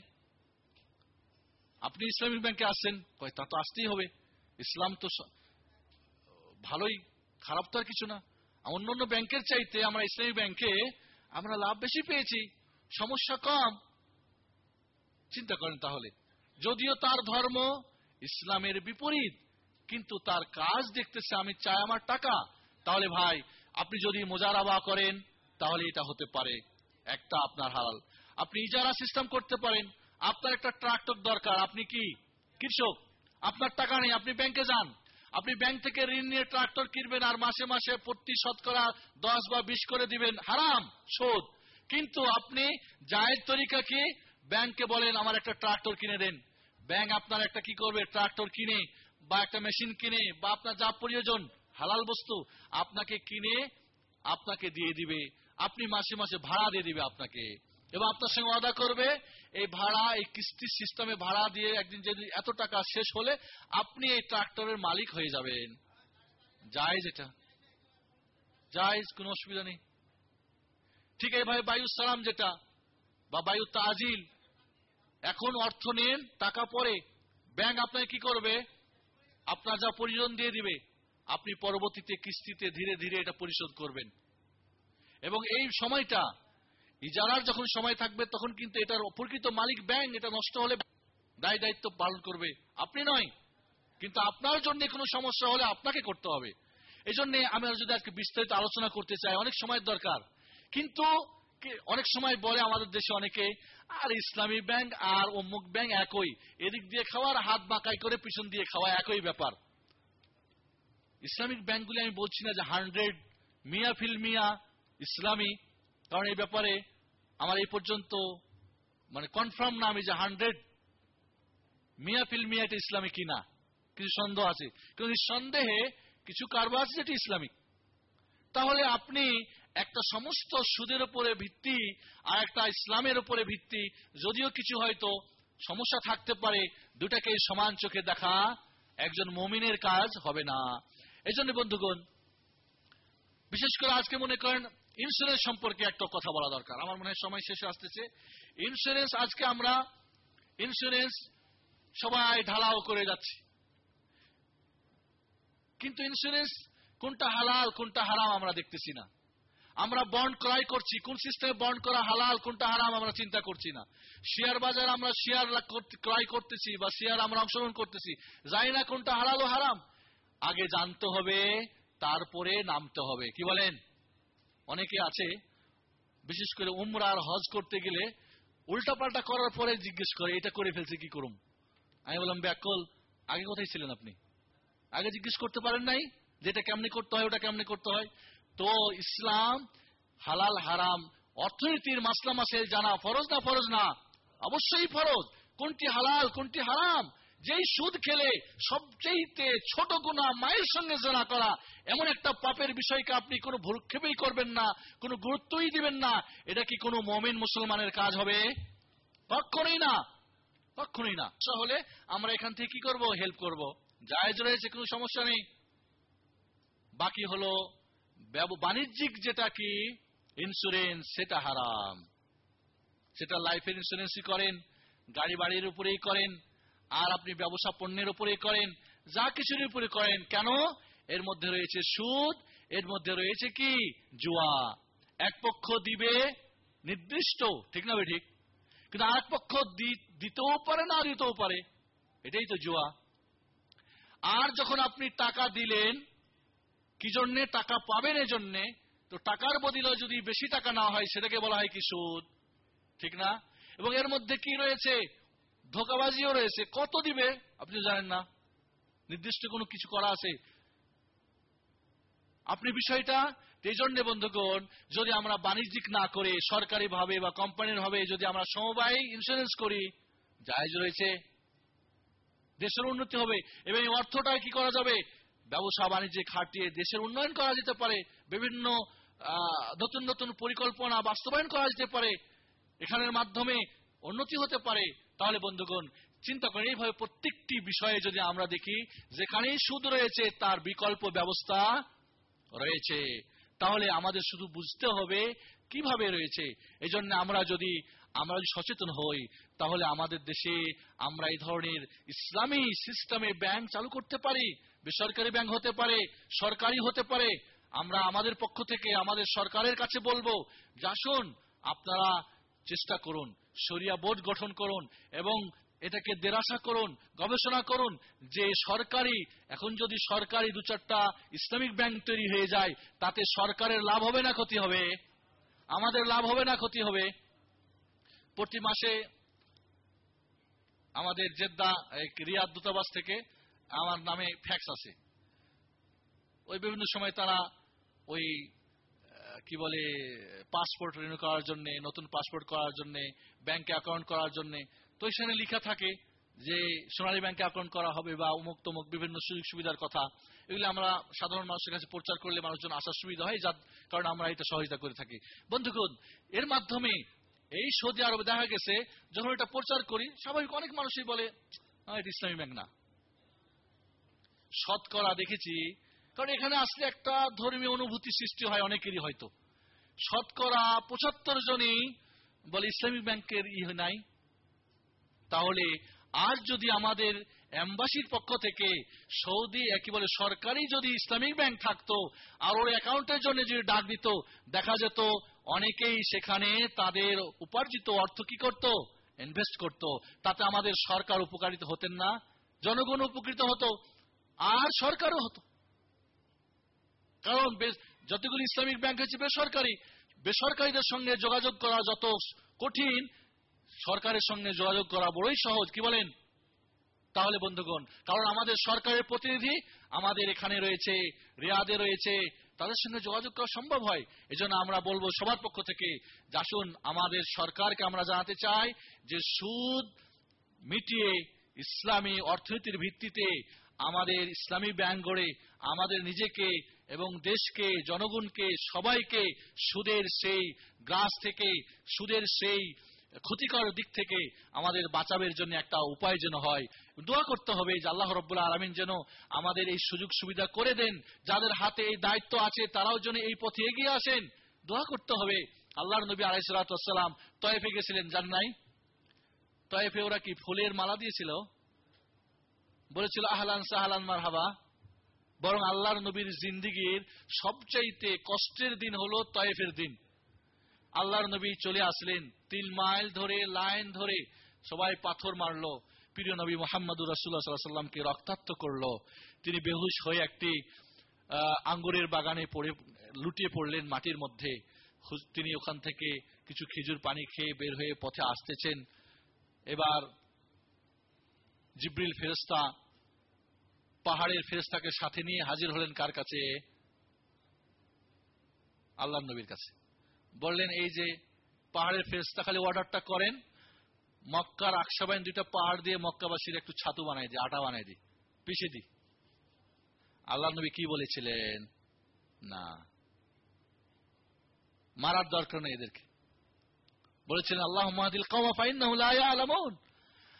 আপনি ইসলামিক ব্যাংকে আসছেন তা তো আসতেই হবে। ইসলাম তো ভালোই, খারাপ তো আর কিছু না। অন্য অন্য ব্যাংকের চাইতে আমরা ইসলামী ব্যাংকে আমরা লাভ বেশি পেয়েছি। সমস্যা কম। চিন্তা করেন তাহলে। যদিও তার ধর্ম ইসলামের বিপরীত কিন্তু তার কাজ দেখতেছে আমি চাই আমার টাকা। তাহলে ভাই, আপনি যদি মোজারাবা করেন, তাহলে এটা হতে পারে একটা আপনার হালাল। আপনি ইজারা সিস্টেম করতে পারেন। আপনার একটা ট্রাক্টর দরকার। আপনি কি? কৃষক। আপনার টাকা নেই, আপনি ব্যাংকে যান। আপনি ব্যাংক থেকে ঋণ নিয়ে ট্রাক্টর কিনবেন আর মাসে মাসে প্রতি শতকরা দশ বা বিশ করে দিবেন। হারাম, শোধ। কিন্তু আপনি জায়ের তরিকা কি? ব্যাংকে বলেন, আমার একটা ট্রাক্টর কিনে দেন। ব্যাংক আপনার একটা কি করবে? ট্রাক্টর কিনে। বা একটা মেশিন কিনে, বা আপনার যা প্রয়োজন, হালাল বস্তু, আপনাকে কিনে আপনাকে দিয়ে দিবে। আপনি মাসে মাসে ভাড়া দিয়ে দিবে আপনাকে। এবং আপনার সঙ্গে ওয়াদা করবে, এই ভাড়া, এই কিস্তির সিস্টেমে ভাড়া দিয়ে একদিন যদি এত টাকা শেষ হলে আপনি এই ট্রাক্টরের মালিক হয়ে যাবেন। জায়েজ এটা। জায়েজ, কোনো অসুবিধা নেই। ঠিক এইভাবে বায়ু সালাম যেটা, বা বায়ু তাজিল। এখন অর্থ নেন, টাকা পরে। ব্যাংক আপনাকে কি করবে? আপনার যা পরিজন দিয়ে দিবে, আপনি পরবর্তীতে কিস্তিতে ধীরে ধীরে এটা পরিশোধ করবেন। এবং এই সময়টা ইজারার যখন সময় থাকবে, তখন কিন্তু এটার প্রকৃত মালিক ব্যাংক এটা নষ্ট হলে দায় দায়িত্ব পালন করবে। আপনি নয়, কিন্তু আপনার জন্য কোনো সমস্যা হলে আপনাকে করতে হবে। এই জন্য আমি যদি আজকে বিস্তারিত আলোচনা করতে চাই, অনেক সময় দরকার। কিন্তু কি- অনেক সময় বলে আমাদের দেশে অনেকে, আর ইসলামী ব্যাংক আর অমুক ব্যাংক একই। এদিক দিয়ে খাওয়া হাত বাঁকাই করে পিছন দিয়ে খাওয়া একই ব্যাপার। ইসলামিক ব্যাংকগুলি আমি বলছি না যে হান্ড্রেড মিয়া ফিল মিয়া ইসলামী, কারণ এই ব্যাপারে আমার এই পর্যন্ত মানে কনফার্ম না আমি যে হান্ড্রেড মিয়া ফিল মিয়া এটা ইসলামিক কিনা। কিছু সন্দেহ আছে। কিন্তু সন্দেহে কিছু কারবার আছে যেটা ইসলামিক তাহলে আপনি একটা সমস্ত সুদের উপরে ভিত্তি আর একটা ইসলামের উপরে ভিত্তি। যদিও কিছু হয়তো সমস্যা থাকতে পারে, দুটাকে সমান চোখে দেখা একজন মমিনের কাজ হবে না। এই জন্য বন্ধুগণ, বিশেষ করে আজকে মনে করেন ইন্স্যুরেন্স সম্পর্কে একটা কথা বলা দরকার। আমার মনে হয় সময় শেষে আসতেছে। ইন্স্যুরেন্স আজকে আমরা ইন্স্যুরেন্স সবাই ঢালাও করে যাচ্ছি। কিন্তু ইন্স্যুরেন্স কোনটা হালাল, কোনটা হারাম আমরা দেখতেছি না। আমরা বন্ড ক্রয় করছি। কোন সিস্টেমে বন্ড করা হালাল, কোনটা হারাম আমরা চিন্তা করছি না। শেয়ার বাজার আমরা শেয়ার ক্রয় করতেছি বা শেয়ার আমরা অংশগ্রহণ করতেছি। জানি না কোনটা হালাল ও হারাম। আগে জানতে হবে, তারপরে নামতে হবে। কি বলেন? অনেকে আছে, বিশেষ করে উমরা আর হজ করতে গেলে উল্টাপাল্টা করার পরে জিজ্ঞেস করে, এটা করে ফেলছে, কি করুম? আমি বললাম, ব্যাকল, আগে কোথায় ছিলেন আপনি? আগে জিজ্ঞেস করতে পারেন নাই যেটা কেমনি করতে হয়, ওটা কেমনি করতে হয়। তো ইসলাম হালাল, হারাম, অর্থনীতির মাসলা মাসে জানা, ফরজ না ফরজ না? অবশ্যই ফরজ। কোনটি হালাল, কোনটি হারাম? যেই সুদ খেলে সবচেয়ে ছোট গুণা মায়ের সঙ্গে জোনা করা, এমন একটা পাপের বিষয়কে আপনি কোনো ভূক্ষেপেই করবেন না, কোনো গুরুত্বই দিবেন না। এটা কি কোনো মমিন মুসলমানের কাজ হবে? কখনোই না। কখনোই না। হলে আমরা এখান থেকে কি করব? হেল্প করব। জায়েজ রয়েছে, কোনো সমস্যা নেই। বাকি হলো বাণিজ্যিক যেটা কি? ইন্স্যুরেন্স সেটা হারাম। সেটা লাইফের ইন্স্যুরেন্সই করেন গাড়ি বাড়ির উপরেই করেন, আর আপনি ব্যবসা পণ্যের উপরেই করেন, যা কিছুর উপরে করেন। কেন? এর মধ্যে রয়েছে সুদ, এর মধ্যে রয়েছে কি? জুয়া। এক পক্ষ দিবে নির্দিষ্ট, ঠিক না ঠিক কিন্তু আর পক্ষ দিতেও পারে না, দিতেও পারে। এটাই তো জুয়া। আর যখন আপনি টাকা দিলেন কি জন্যে টাকা পাবেন এজন্যে? তো টাকার বদলে যদি বেশি টাকা না হয়, সেটাকে বলা হয় কি সুদ? ঠিক না? এবং এর মধ্যে কি রয়েছে? ধোকাবাজিও রয়েছে। কত দিবে? আপনি জানেন না। নির্দিষ্ট কোনো কিছু করা আছে। আপনি বিষয়টা এই জন্য বন্ধুগণ, যদি আমরা বাণিজ্যিক না করে সরকারি ভাবে বা কোম্পানির ভাবে যদি আমরা সমবায় ইন্স্যুরেন্স করি, জায়জ রয়েছে। দেশের উন্নতি হবে। এবং এই অর্থটা কি করা যাবে? ব্যবসা বাণিজ্যে খাটিয়ে দেশের উন্নয়ন করা যেতে পারে, বিভিন্ন নতুন নতুন পরিকল্পনা বাস্তবায়ন করা যেতে পারে, এখানের মাধ্যমে উন্নতি হতে পারে, তাহলে বন্ধুগণ, চিন্তা করেন, এইভাবে প্রত্যেকটি বিষয়ে যদি আমরা দেখি যেখানেই সুদ রয়েছে, তার বিকল্প ব্যবস্থা রয়েছে। তাহলে আমাদের শুধু বুঝতে হবে কীভাবে রয়েছে এই জন্য আমরা যদি আমরা যদি সচেতন হই তাহলে আমাদের দেশে আমরা এই ধরনের ইসলামী সিস্টেমে ব্যাংক চালু করতে পারি, বেসরকারি ব্যাংক হতে পারে, সরকারি হতে পারে। আমরা আমাদের পক্ষ থেকে আমাদের সরকারের কাছে বলব, যে আসুন আপনারা চেষ্টা করুন, শরিয়া বোর্ড গঠন করুন এবং এটাকে দেরাসা করুন, গবেষণা করুন যে সরকারি, এখন যদি সরকারি দু চারটা ইসলামিক ব্যাংক তৈরি হয়ে যায়, তাতে সরকারের লাভ হবে না ক্ষতি হবে? আমাদের লাভ হবে না ক্ষতি হবে? প্রতি মাসে আমাদের জেদ্দা রিয়াদ দূতাবাস থেকে আমার নামে ফ্যাক্স আছে ওই বিভিন্ন সময় তারা ওই কি বলে পাসপোর্ট রিনিউ করার জন্য, নতুন পাসপোর্ট করার জন্য ব্যাংকে অ্যাকাউন্ট করার জন্য, তো সেখানে লেখা থাকে যে, সোনালী ব্যাংকে অ্যাকাউন্ট করা হবে বা অমুক তমুক বিভিন্ন সুযোগ সুবিধার কথা। এগুলো আমরা সাধারণ মানুষের কাছে প্রচার করলে মানুষজন আসার সুবিধা হয়, যার কারণে আমরা এটা সহযোগিতা করে থাকি। বন্ধুগণ, এর মাধ্যমে এই সৌদি আরবে দেখা গেছে, যখন এটা প্রচার করি, স্বাভাবিক অনেক মানুষই বলে এটা ইসলামী ব্যাংক না। শতকরা দেখেছি, কারণ এখানে আসলে একটা ধর্মীয় অনুভূতি সৃষ্টি হয় অনেকেরই হয়তো। শতকরা পঁচাত্তর জনই বলে ইসলামিক ব্যাংকের ই নাই। তাহলে আর যদি আমাদের এম্বাসির পক্ষ থেকে সৌদি একেবারে সরকারি যদি ইসলামিক ব্যাংক থাকতো, আর ওর অ্যাকাউন্টের জন্য যদি ডাক দিত, দেখা যেত অনেকেই সেখানে তাদের উপার্জিত অর্থ কি করত? ইনভেস্ট করত। তাতে আমাদের সরকার উপকারিত হতেন না, জনগণ উপকৃত হতো, আর সরকারও হতো। কারণ যতগুলি ইসলামিক ব্যাংক হচ্ছে বেসরকারি, বেসরকারিদের সঙ্গে যোগাযোগ করা যত কঠিন, সরকারের সঙ্গে যোগাযোগ করা বড়ই সহজ, কি বলেন? তাহলে বন্ধুগণ, কারণ আমাদের সরকারের প্রতিনিধি আমাদের এখানে রয়েছে, রিয়াদে রয়েছে, তাদের সঙ্গে যোগাযোগ করা সম্ভব হয়। এজন্য আমরা বলব সবার পক্ষ থেকে আসুন আমাদের সরকারকে আমরা জানাতে চাই যে সুদ মিটিয়ে ইসলামী অর্থনীতির ভিত্তিতে আমাদের ইসলামী ব্যাংক গড়ে আমাদের নিজেকে এবং দেশকে, জনগণকে, সবাইকে সুদের সেই গ্রাস থেকে, সুদের সেই ক্ষতিকর দিক থেকে আমাদের বাঁচাবের জন্য একটা উপায় যেন হয়, দোয়া করতে হবে যে আল্লাহ রব্বুল্লাহ আলমিন যেন আমাদের এই সুযোগ সুবিধা করে দেন, যাদের হাতে এই দায়িত্ব আছে তারাও যেন এই পথে এগিয়ে আসেন। দোয়া করতে হবে। আল্লাহর নবী আলাইসালাম তয়েফে গেছিলেন জান নাই তয়েফে ওরা কি ফুলের মালা দিয়েছিল? বলেছিল, আহলান সাহালান মার হাবা বরং আল্লাহর নবীর জিন্দিগির সবচাইতে কষ্টের দিন হলো তয়েফের দিন। আল্লাহর নবী চলে আসলেন। তিন মাইল ধরে, লাইন ধরে সবাই পাথর মারলো। প্রিয় নবী মোহাম্মদুর রাসুল্লাহ সাল্লাহ সাল্লামকে রক্তাক্ত করল। তিনি বেহুশ হয়ে একটি আঙ্গুরের বাগানে পড়ে, লুটিয়ে পড়লেন মাটির মধ্যে। তিনি ওখান থেকে কিছু খেজুর পানি খেয়ে বের হয়ে পথে আসতেছেন। এবার জিব্রিল ফেরেস্তা পাহাড়ের ফেরেস্তাকে সাথে নিয়ে হাজির হলেন কার কাছে? আল্লাহ নবীর কাছে। বললেন, এই যে পাহাড়ের ফেরেস্তা খালি অর্ডারটা করেন, মক্কার আকসাবাইন দুইটা পাহাড় দিয়ে মক্কাবাসীর একটু ছাতু বানাই দিই, আটা বানাই দিই, পিষে দিই। আল্লাহ নবী কি বলেছিলেন? না, মারার দরকার নেই এদেরকে। বলেছিলেন আল্লাহ মাহাদিল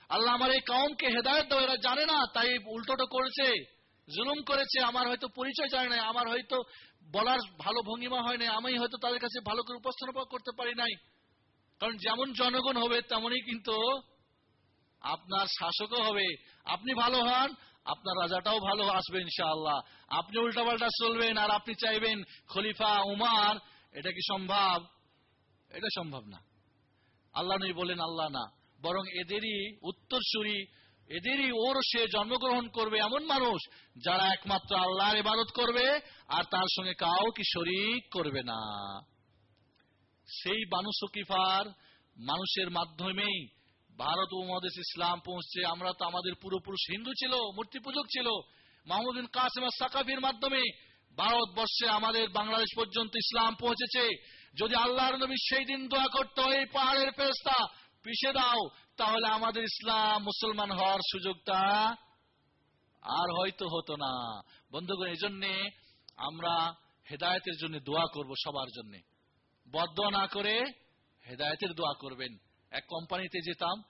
আল্লাহ আমার এই কওমকে হেদায়েত দাও, এরা জানে না, তাই উল্টোটা করেছে। জুলুম করেছে, আমার হয়তো পরিচয় জানে না আমার হয়তো বলার ভালো ভঙ্গিমা হয় নাই, আমি হয়তো তাদের কাছে ভালো করে উপস্থাপন করতে পারি নাই। কারণ যেমন জনগণ হবে, তেমনই কিন্তু আপনার শাসকও হবে। আপনি ভালো হন, আপনার রাজাটাও ভালো আসবে ইনশাআল্লাহ। আপনি উল্টাপাল্টা চলবেন আর আপনি চাইবেন, খলিফা উমার, এটা কি সম্ভব? এটা সম্ভব না। আল্লাহ নই বলেন, আল্লাহ না। বরং এদেরই উত্তরসূরি এদেরই ওর সে জন্মগ্রহণ করবে এমন মানুষ যারা একমাত্র আল্লাহর ইবাদত করবে আর তার সঙ্গে কাউকে শরিক করবে না। সেই বানু সকিফার মানুষের মাধ্যমেই ভারত উপমহাদেশ ইসলাম পৌঁছছে আমরা তো আমাদের পূর্বপুরুষ হিন্দু ছিল, মূর্তি পূজক ছিল। মাহমুদিন কাসিম সাকাফির মাধ্যমে ভারতবর্ষে আমাদের বাংলাদেশ পর্যন্ত ইসলাম পৌঁছেছে। যদি আল্লাহর নবী সেই দিন দোয়া করতো, এই পাহাড়ের পেস্তা পিষে দাও তাহলে আমাদের ইসলাম মুসলমান হওয়ার সুযোগটা আর হয়তো হতো না। বন্ধুগণ এই জন্যে আমরা হেদায়তের জন্য দোয়া করব সবার জন্য। বদ্ধ না করে হেদায়তের দোয়া করবেন। এক কোম্পানিতে যেতাম,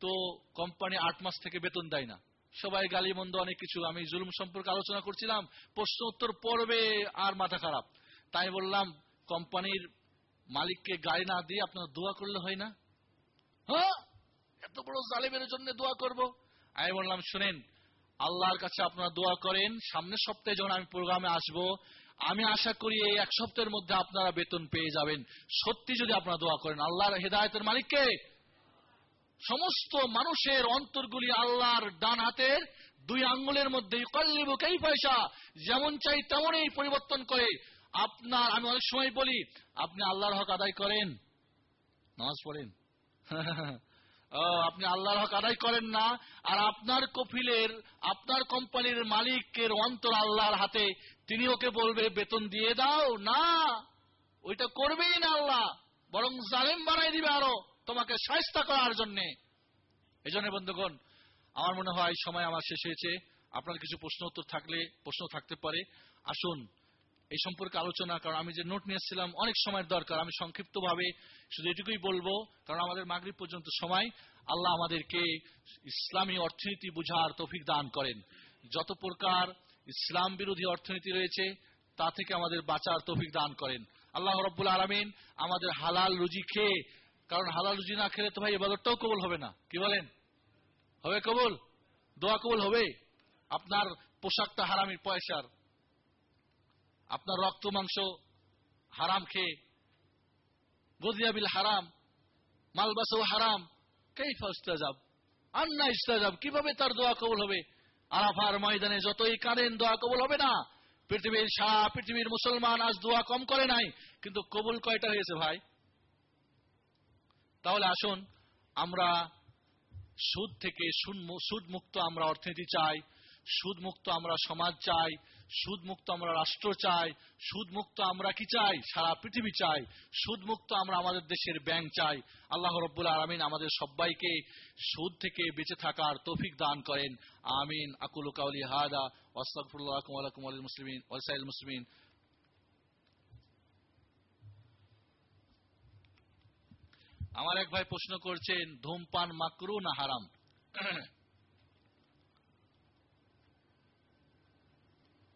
তো কোম্পানি আট মাস থেকে বেতন দেয় না। সবাই গালি মন্দ অনেক কিছু। আমি জুলুম সম্পর্কে আলোচনা করছিলাম, প্রশ্ন উত্তর পড়বে আর মাথা খারাপ। তাই বললাম, কোম্পানির মালিককে গাড়ি না দিয়ে আপনার দোয়া করলে হয় না? হ্যাঁ? এত বড় জালেমের জন্য দোয়া করব। আমি বললাম, শুনেন, আল্লাহর কাছে আপনারা দোয়া করেন। সামনের সপ্তাহে যখন আমি প্রোগ্রামে আসব, আমি আশা করি এই এক সপ্তাহের মধ্যে আপনারা বেতন পেয়ে যাবেন। সত্যি যদি আপনারা দোয়া করেন, আল্লাহর হেদায়তের মালিককে। সমস্ত মানুষের অন্তরগুলি আল্লাহর ডান হাতের দুই আঙ্গুলের মধ্যে কল্লিব পয়সা যেমন চাই তেমনই পরিবর্তন করে। আপনার, আমি অনেক সময় বলি, আপনি আল্লাহর হক আদায় করেন। নামাজ পড়েন। *laughs* আপনি আল্লাহর হক আদায় করেন না, আর আপনার কফিলের, আপনার কোম্পানির মালিকের অন্তর আল্লাহর হাতে, তিনি ওকে বলবে, বেতন দিয়ে দাও, না, ওইটা করবেই না আল্লাহ, বরং জালেম বানাই দিবে আরও, তোমাকে সাহস্তা করার জন্য। এই জন্য বন্ধুগণ, আমার মনে হয় সময় আমার শেষ হয়েছে। আপনার কিছু প্রশ্ন উত্তর থাকলে, প্রশ্ন থাকতে পারে। আসুন এই সম্পর্কে আলোচনা, কারণ আমি যে নোট নিয়েছিলাম অনেক সময়ের দরকার। আমি সংক্ষিপ্তভাবে শুধু এটুকুই বলব, কারণ আমাদের মাগরিব পর্যন্ত সময়। আল্লাহ আমাদেরকে ইসলামী অর্থনীতি বুঝার তৌফিক দান করেন। যত প্রকার ইসলাম বিরোধী অর্থনীতি রয়েছে, তা থেকে আমাদের বাঁচার তৌফিক দান করেন। আল্লাহ রব্বুল আলমিন আমাদের হালাল রুজি খেয়ে, কারণ হালাল রুজি না খেলে তো ভাই এবাদতটাও কবল হবে না। কি বলেন? হবে কবল? দোয়া কবল হবে? আপনার পোশাকটা হারামির পয়সার। আপনার রক্ত, মাংস, হারাম খেয়ে। গদিয়াবিল হারাম, মালবাসও হারাম। কেই ফাস্তাজাব আন্না ইস্তাজাব কীভাবে তার দোয়া কবল হবে? আরাফার ময়দানে যতই কাঁদেন, দোয়া কবল হবে না। পৃথিবীর সারা পৃথিবীর মুসলমান আজ দোয়া কম করে নাই, কিন্তু কবুল কয়টা হয়েছে ভাই? তাহলে আসুন, আমরা সুদ থেকে সুদ মুক্ত আমরা অর্থনীতি চাই। সুদ মুক্ত আমরা সমাজ চাই সুদ মুক্ত আমরা রাষ্ট্র চাই সুদ মুক্ত আমরা কি চাই? সারা পৃথিবী চাই। সুদ মুক্ত আমরা আমাদের দেশের ব্যাংক চাই। আল্লাহ রব্বুল আলমিন আমাদের সবাইকে সুদ থেকে বেঁচে থাকার তৌফিক দান করেন। আমিন। আকুল কাউলি হাদা ওয়াসাইল মুসলিমিন। আমার এক ভাই প্রশ্ন করছেন, ধূমপান মাকরু না হারাম?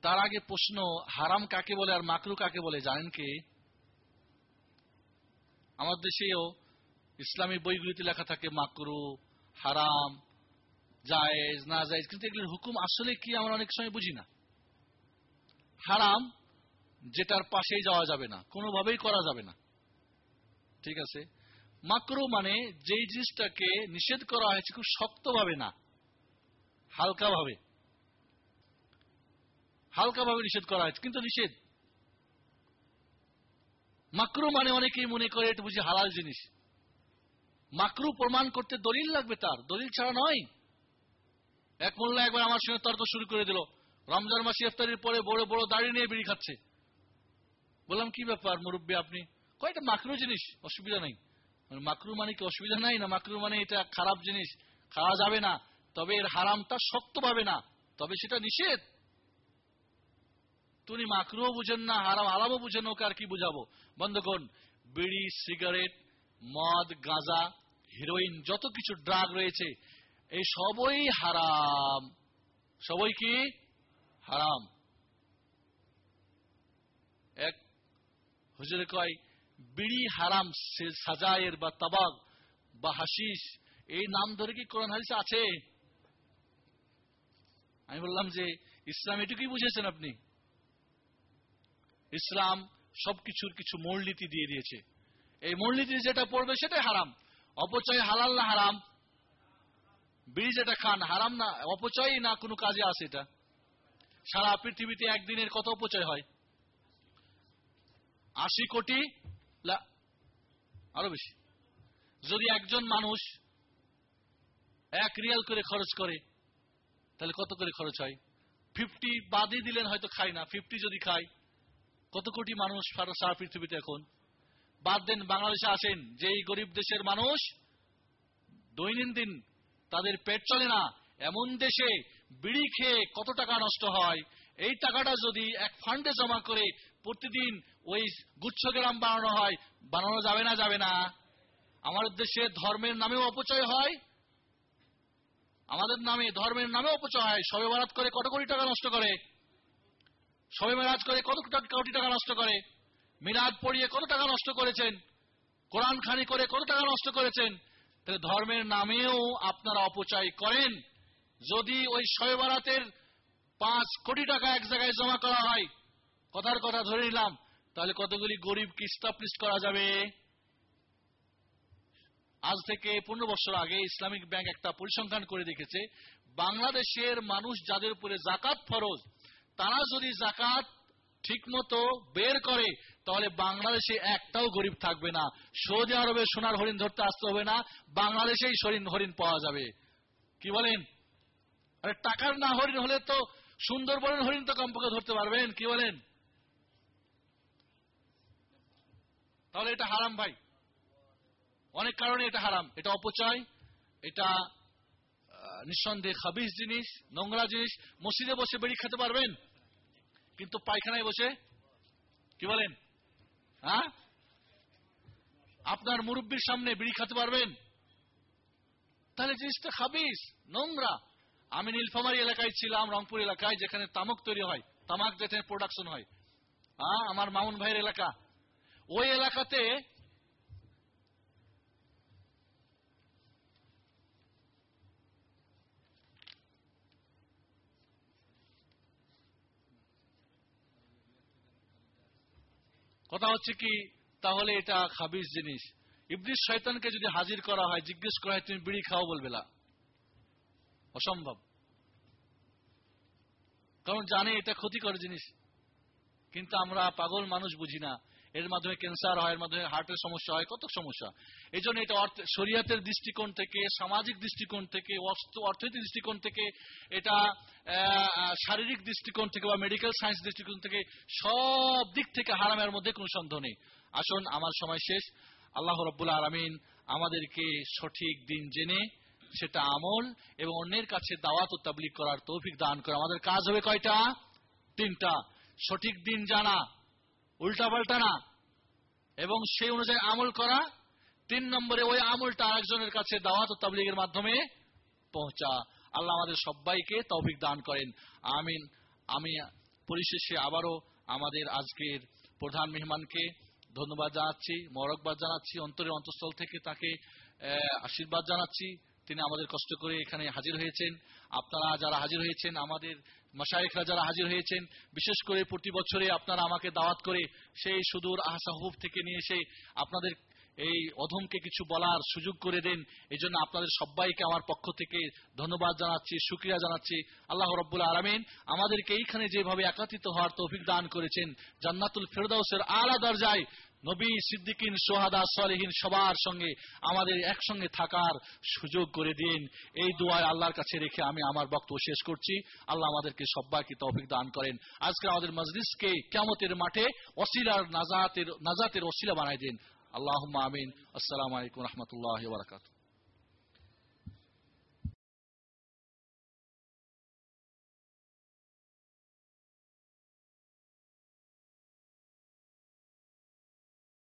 তার আগে প্রশ্ন, হারাম কাকে বলে আর মাকরু কাকে বলে জানেন কি? আমার দেশেও ইসলামী বইগুলিতে লেখা থাকে মাকরু, হারাম, জায়েজ, না জায়েজ, কিন্তু এগুলির হুকুম আসলে কি আমরা অনেক সময় বুঝি না। হারাম যেটার পাশেই যাওয়া যাবে না, কোনোভাবেই করা যাবে না। ঠিক আছে? মাকরু মানে যেই জিনিসটাকে নিষেধ করা হয়েছে খুব শক্তভাবে না, হালকাভাবে। হালকাভাবে নিষেধ করা হয়েছে, কিন্তু নিষেধ। মাকরু মানে অনেকেই মনে করে এটা বুঝি হালাল জিনিস। মাকরু প্রমাণ করতে দলিল লাগবে তার, দলিল ছাড়া নয়। এক মোল্লা একবার আমার সঙ্গে তর্ক শুরু করে দিল, রমজান মাসে ইফতারির পরে বড় বড় দাড়ি নিয়ে বিড়ি খাচ্ছে। বললাম, কি ব্যাপার মুরব্বী আপনি? কয়টা মাকরু জিনিস, অসুবিধা নেই। মাকরু মানে কি অসুবিধা নাই না মাকরু মানে এটা খারাপ জিনিস? খাওয়া যাবে না, তবে এর হারামটা শক্ত পাবে না, তবে সেটা নিষেধ। তুমি মাকরুও বুঝেন না, হারাম হারামও বুঝেন ওকে আর কি বুঝাবো? বন্ধুগণ, বিড়ি, সিগারেট, মদ, গাঁজা, হিরোইন, যত কিছু ড্রাগ রয়েছে, এই সবই হারাম। সবই কি? হারাম। এক হুজুরে কয়, বিড়ি হারাম সাজায়ের বা তাবাক বা হাসিস এই নাম ধরে কি কোরআন হাদিস আছে? আমি বললাম যে, ইসলাম এটুকুই বুঝেছেন আপনি। ইসলাম সবকিছুর কিছু মূলনীতি দিয়ে দিয়েছে। এই মূলনীতি যেটা পড়বে সেটাই হারাম। অপচয় হালাল না হারাম? বিড়ি যেটা খান, হারাম না? অপচয় না কোনো কাজে আসে এটা? সারা পৃথিবীতে একদিনের কত অপচয় হয়? আশি কোটি? আরও বেশি। যদি একজন মানুষ এক রিয়াল করে খরচ করে, তাহলে কত করে খরচ হয়? ফিফটি বাদই দিলেন হয়তো খাই না। ফিফটি যদি খাই কত কোটি মানুষ সারা পৃথিবীতে এখন? বাদ দেন বাংলাদেশে আসেন যে এই গরিব দেশের মানুষ দৈনন্দিন তাদের পেট চলে না, এমন দেশে বিড়ি খেয়ে কত টাকা নষ্ট হয়, এই টাকাটা যদি এক ফান্ডে জমা করে প্রতিদিন ওই গুচ্ছ গ্রাম বানানো হয়, বানানো যাবে না যাবে না? আমাদের দেশে ধর্মের নামেও অপচয় হয়, আমাদের নামে ধর্মের নামে অপচয় হয় সবে বারাত করে কত কোটি টাকা নষ্ট করে? সবে মেরাজ করে কত কোটি টাকা নষ্ট করে। মিরাজ পড়িয়ে কত টাকা নষ্ট করেছেন? কোরআন খানি করে কত টাকা নষ্ট করেছেন? তাহলে ধর্মের নামেও আপনারা অপচয় করেন। যদি ওই শবে বারাতের পাঁচ কোটি টাকা এক জায়গায় জমা করা হয়, কথার কথা ধরে নিলাম, তাহলে কতগুলি গরিবকে স্টাবলিশ করা যাবে? আজ থেকে পনেরো বছর আগে ইসলামিক ব্যাংক একটা পরিসংখ্যান করে দেখেছে, বাংলাদেশের মানুষ যাদের উপরে জাকাত ফরজ তারা যদি জাকাত ঠিকমতো বের করে, তাহলে বাংলাদেশে একটাও গরিব থাকবে না। সৌদি আরবে সোনার হরিণ ধরতে আসতে হবে না, বাংলাদেশেই হরিণ হরিণ পাওয়া যাবে। কি বলেন? আরে টাকার না হরিণ হলে তো সুন্দরবনের হরিণ তো কমপক্ষে ধরতে পারবেন, কি বলেন? তাহলে এটা হারাম ভাই। অনেক কারণে এটা হারাম। এটা অপচয়, এটা নিঃসন্দেহে খাবিস জিনিস, নোংরা জিনিস। মসজিদে বসে বেড়ি খেতে পারবেন? কিন্তু পায়খানায় বসে কি বলেন? হ্যাঁ? আপনার মুরব্বীর সামনে বিড়ি খাতে পারবেন? তাহলে জিনিসটা খাবিস, নোংরা। আমি নীলফামারি এলাকায় ছিলাম, রংপুর এলাকায়, যেখানে তামাক তৈরি হয়। তামাক যেখানে প্রোডাকশন হয়। হ্যাঁ? আমার মামুন ভাইয়ের এলাকা। ওই এলাকাতে কথা হচ্ছে কি, তাহলে এটা খাবিজ জিনিস। ইবলিশ শয়তানকে যদি হাজির করা হয়, জিজ্ঞেস করা হয়, তুমি বিড়ি খাও? বলবে, না। অসম্ভব। কারণ জানে এটা ক্ষতিকর জিনিস। কিন্তু আমরা পাগল মানুষ বুঝি না। এর মাধ্যমে ক্যান্সার হয়, এর মাধ্যমে হার্টের সমস্যা হয়, কত সমস্যা। এই জন্য এটা শরিয়াতের দৃষ্টিকোণ থেকে, সামাজিক দৃষ্টিকোণ থেকে অর্থনৈতিক দৃষ্টিকোণ থেকে, এটা শারীরিক দৃষ্টিকোণ থেকে বা মেডিকেল সায়েন্স দৃষ্টিকোণ থেকে সব দিক থেকে হারামের মধ্যে কোনো সন্দেহ নেই। আসুন, আমার সময় শেষ। আল্লাহ রব্বুল আলমিন আমাদেরকে সঠিক দিন জেনে সেটা আমল এবং অন্যের কাছে দাওয়াত ও তাবলিক করার তৌফিক দান করে। আমাদের কাজ হবে কয়টা? তিনটা। সঠিক দিন জানা উল্টাপাল্টা না। এবং সেই অনুযায়ী আমল করা, তিন নম্বরে ওই আমলটা আরেকজনের কাছে দাওয়াত ও তাবলিগের মাধ্যমে পৌঁছা। আল্লাহ আমাদের সবাইকে তৌফিক দান করেন। আমিন। আমি পরিশেষে আবারও আমাদের আজকের প্রধান মেহমানকে ধন্যবাদ জানাচ্ছি মরকবাদ জানাচ্ছি, অন্তরের অন্তঃস্থল থেকে তাকে আশীর্বাদ জানাচ্ছি। তিনি আমাদের কষ্ট করে এখানে হাজির হয়েছেন। আপনারা যারা হাজির হয়েছেন, আমাদের মাসায়েকরা যারা হাজির হয়েছেন, বিশেষ করে প্রতি বছরে আপনারা আমাকে দাওয়াত করে সেই সুদূর আহসাহুব থেকে নিয়ে এসে আপনাদের এই অধমকে কিছু বলার সুযোগ করে দেন। এই জন্য আপনাদের সবাইকে আমার পক্ষ থেকে ধন্যবাদ জানাচ্ছি সুক্রিয়া জানাচ্ছি। আল্লাহ রব্বুল আলমিন আমাদেরকে এইখানে যেভাবে একাত্রিত হওয়ার তৌফিক দান করেছেন, জান্নাতুল ফেরদাউসের আলা দরজায় নবী সিদ্দিকিন, সোহাদা সলেহীন সবার সঙ্গে আমাদের একসঙ্গে থাকার সুযোগ করে দিন। এই দোয়ায় আল্লাহর কাছে রেখে আমি আমার বক্তব্য শেষ করছি। আল্লাহ আমাদেরকে সবাইকে তৌফিক দান করেন। আজকে আমাদের মজলিসকে কেমতের মাঠে অসিলার নাজাতের নাজাতের অসিলা বানাই দিন। আল্লাহ আমিন। আসসালাম আলাইকুম রহমতুল্লাহ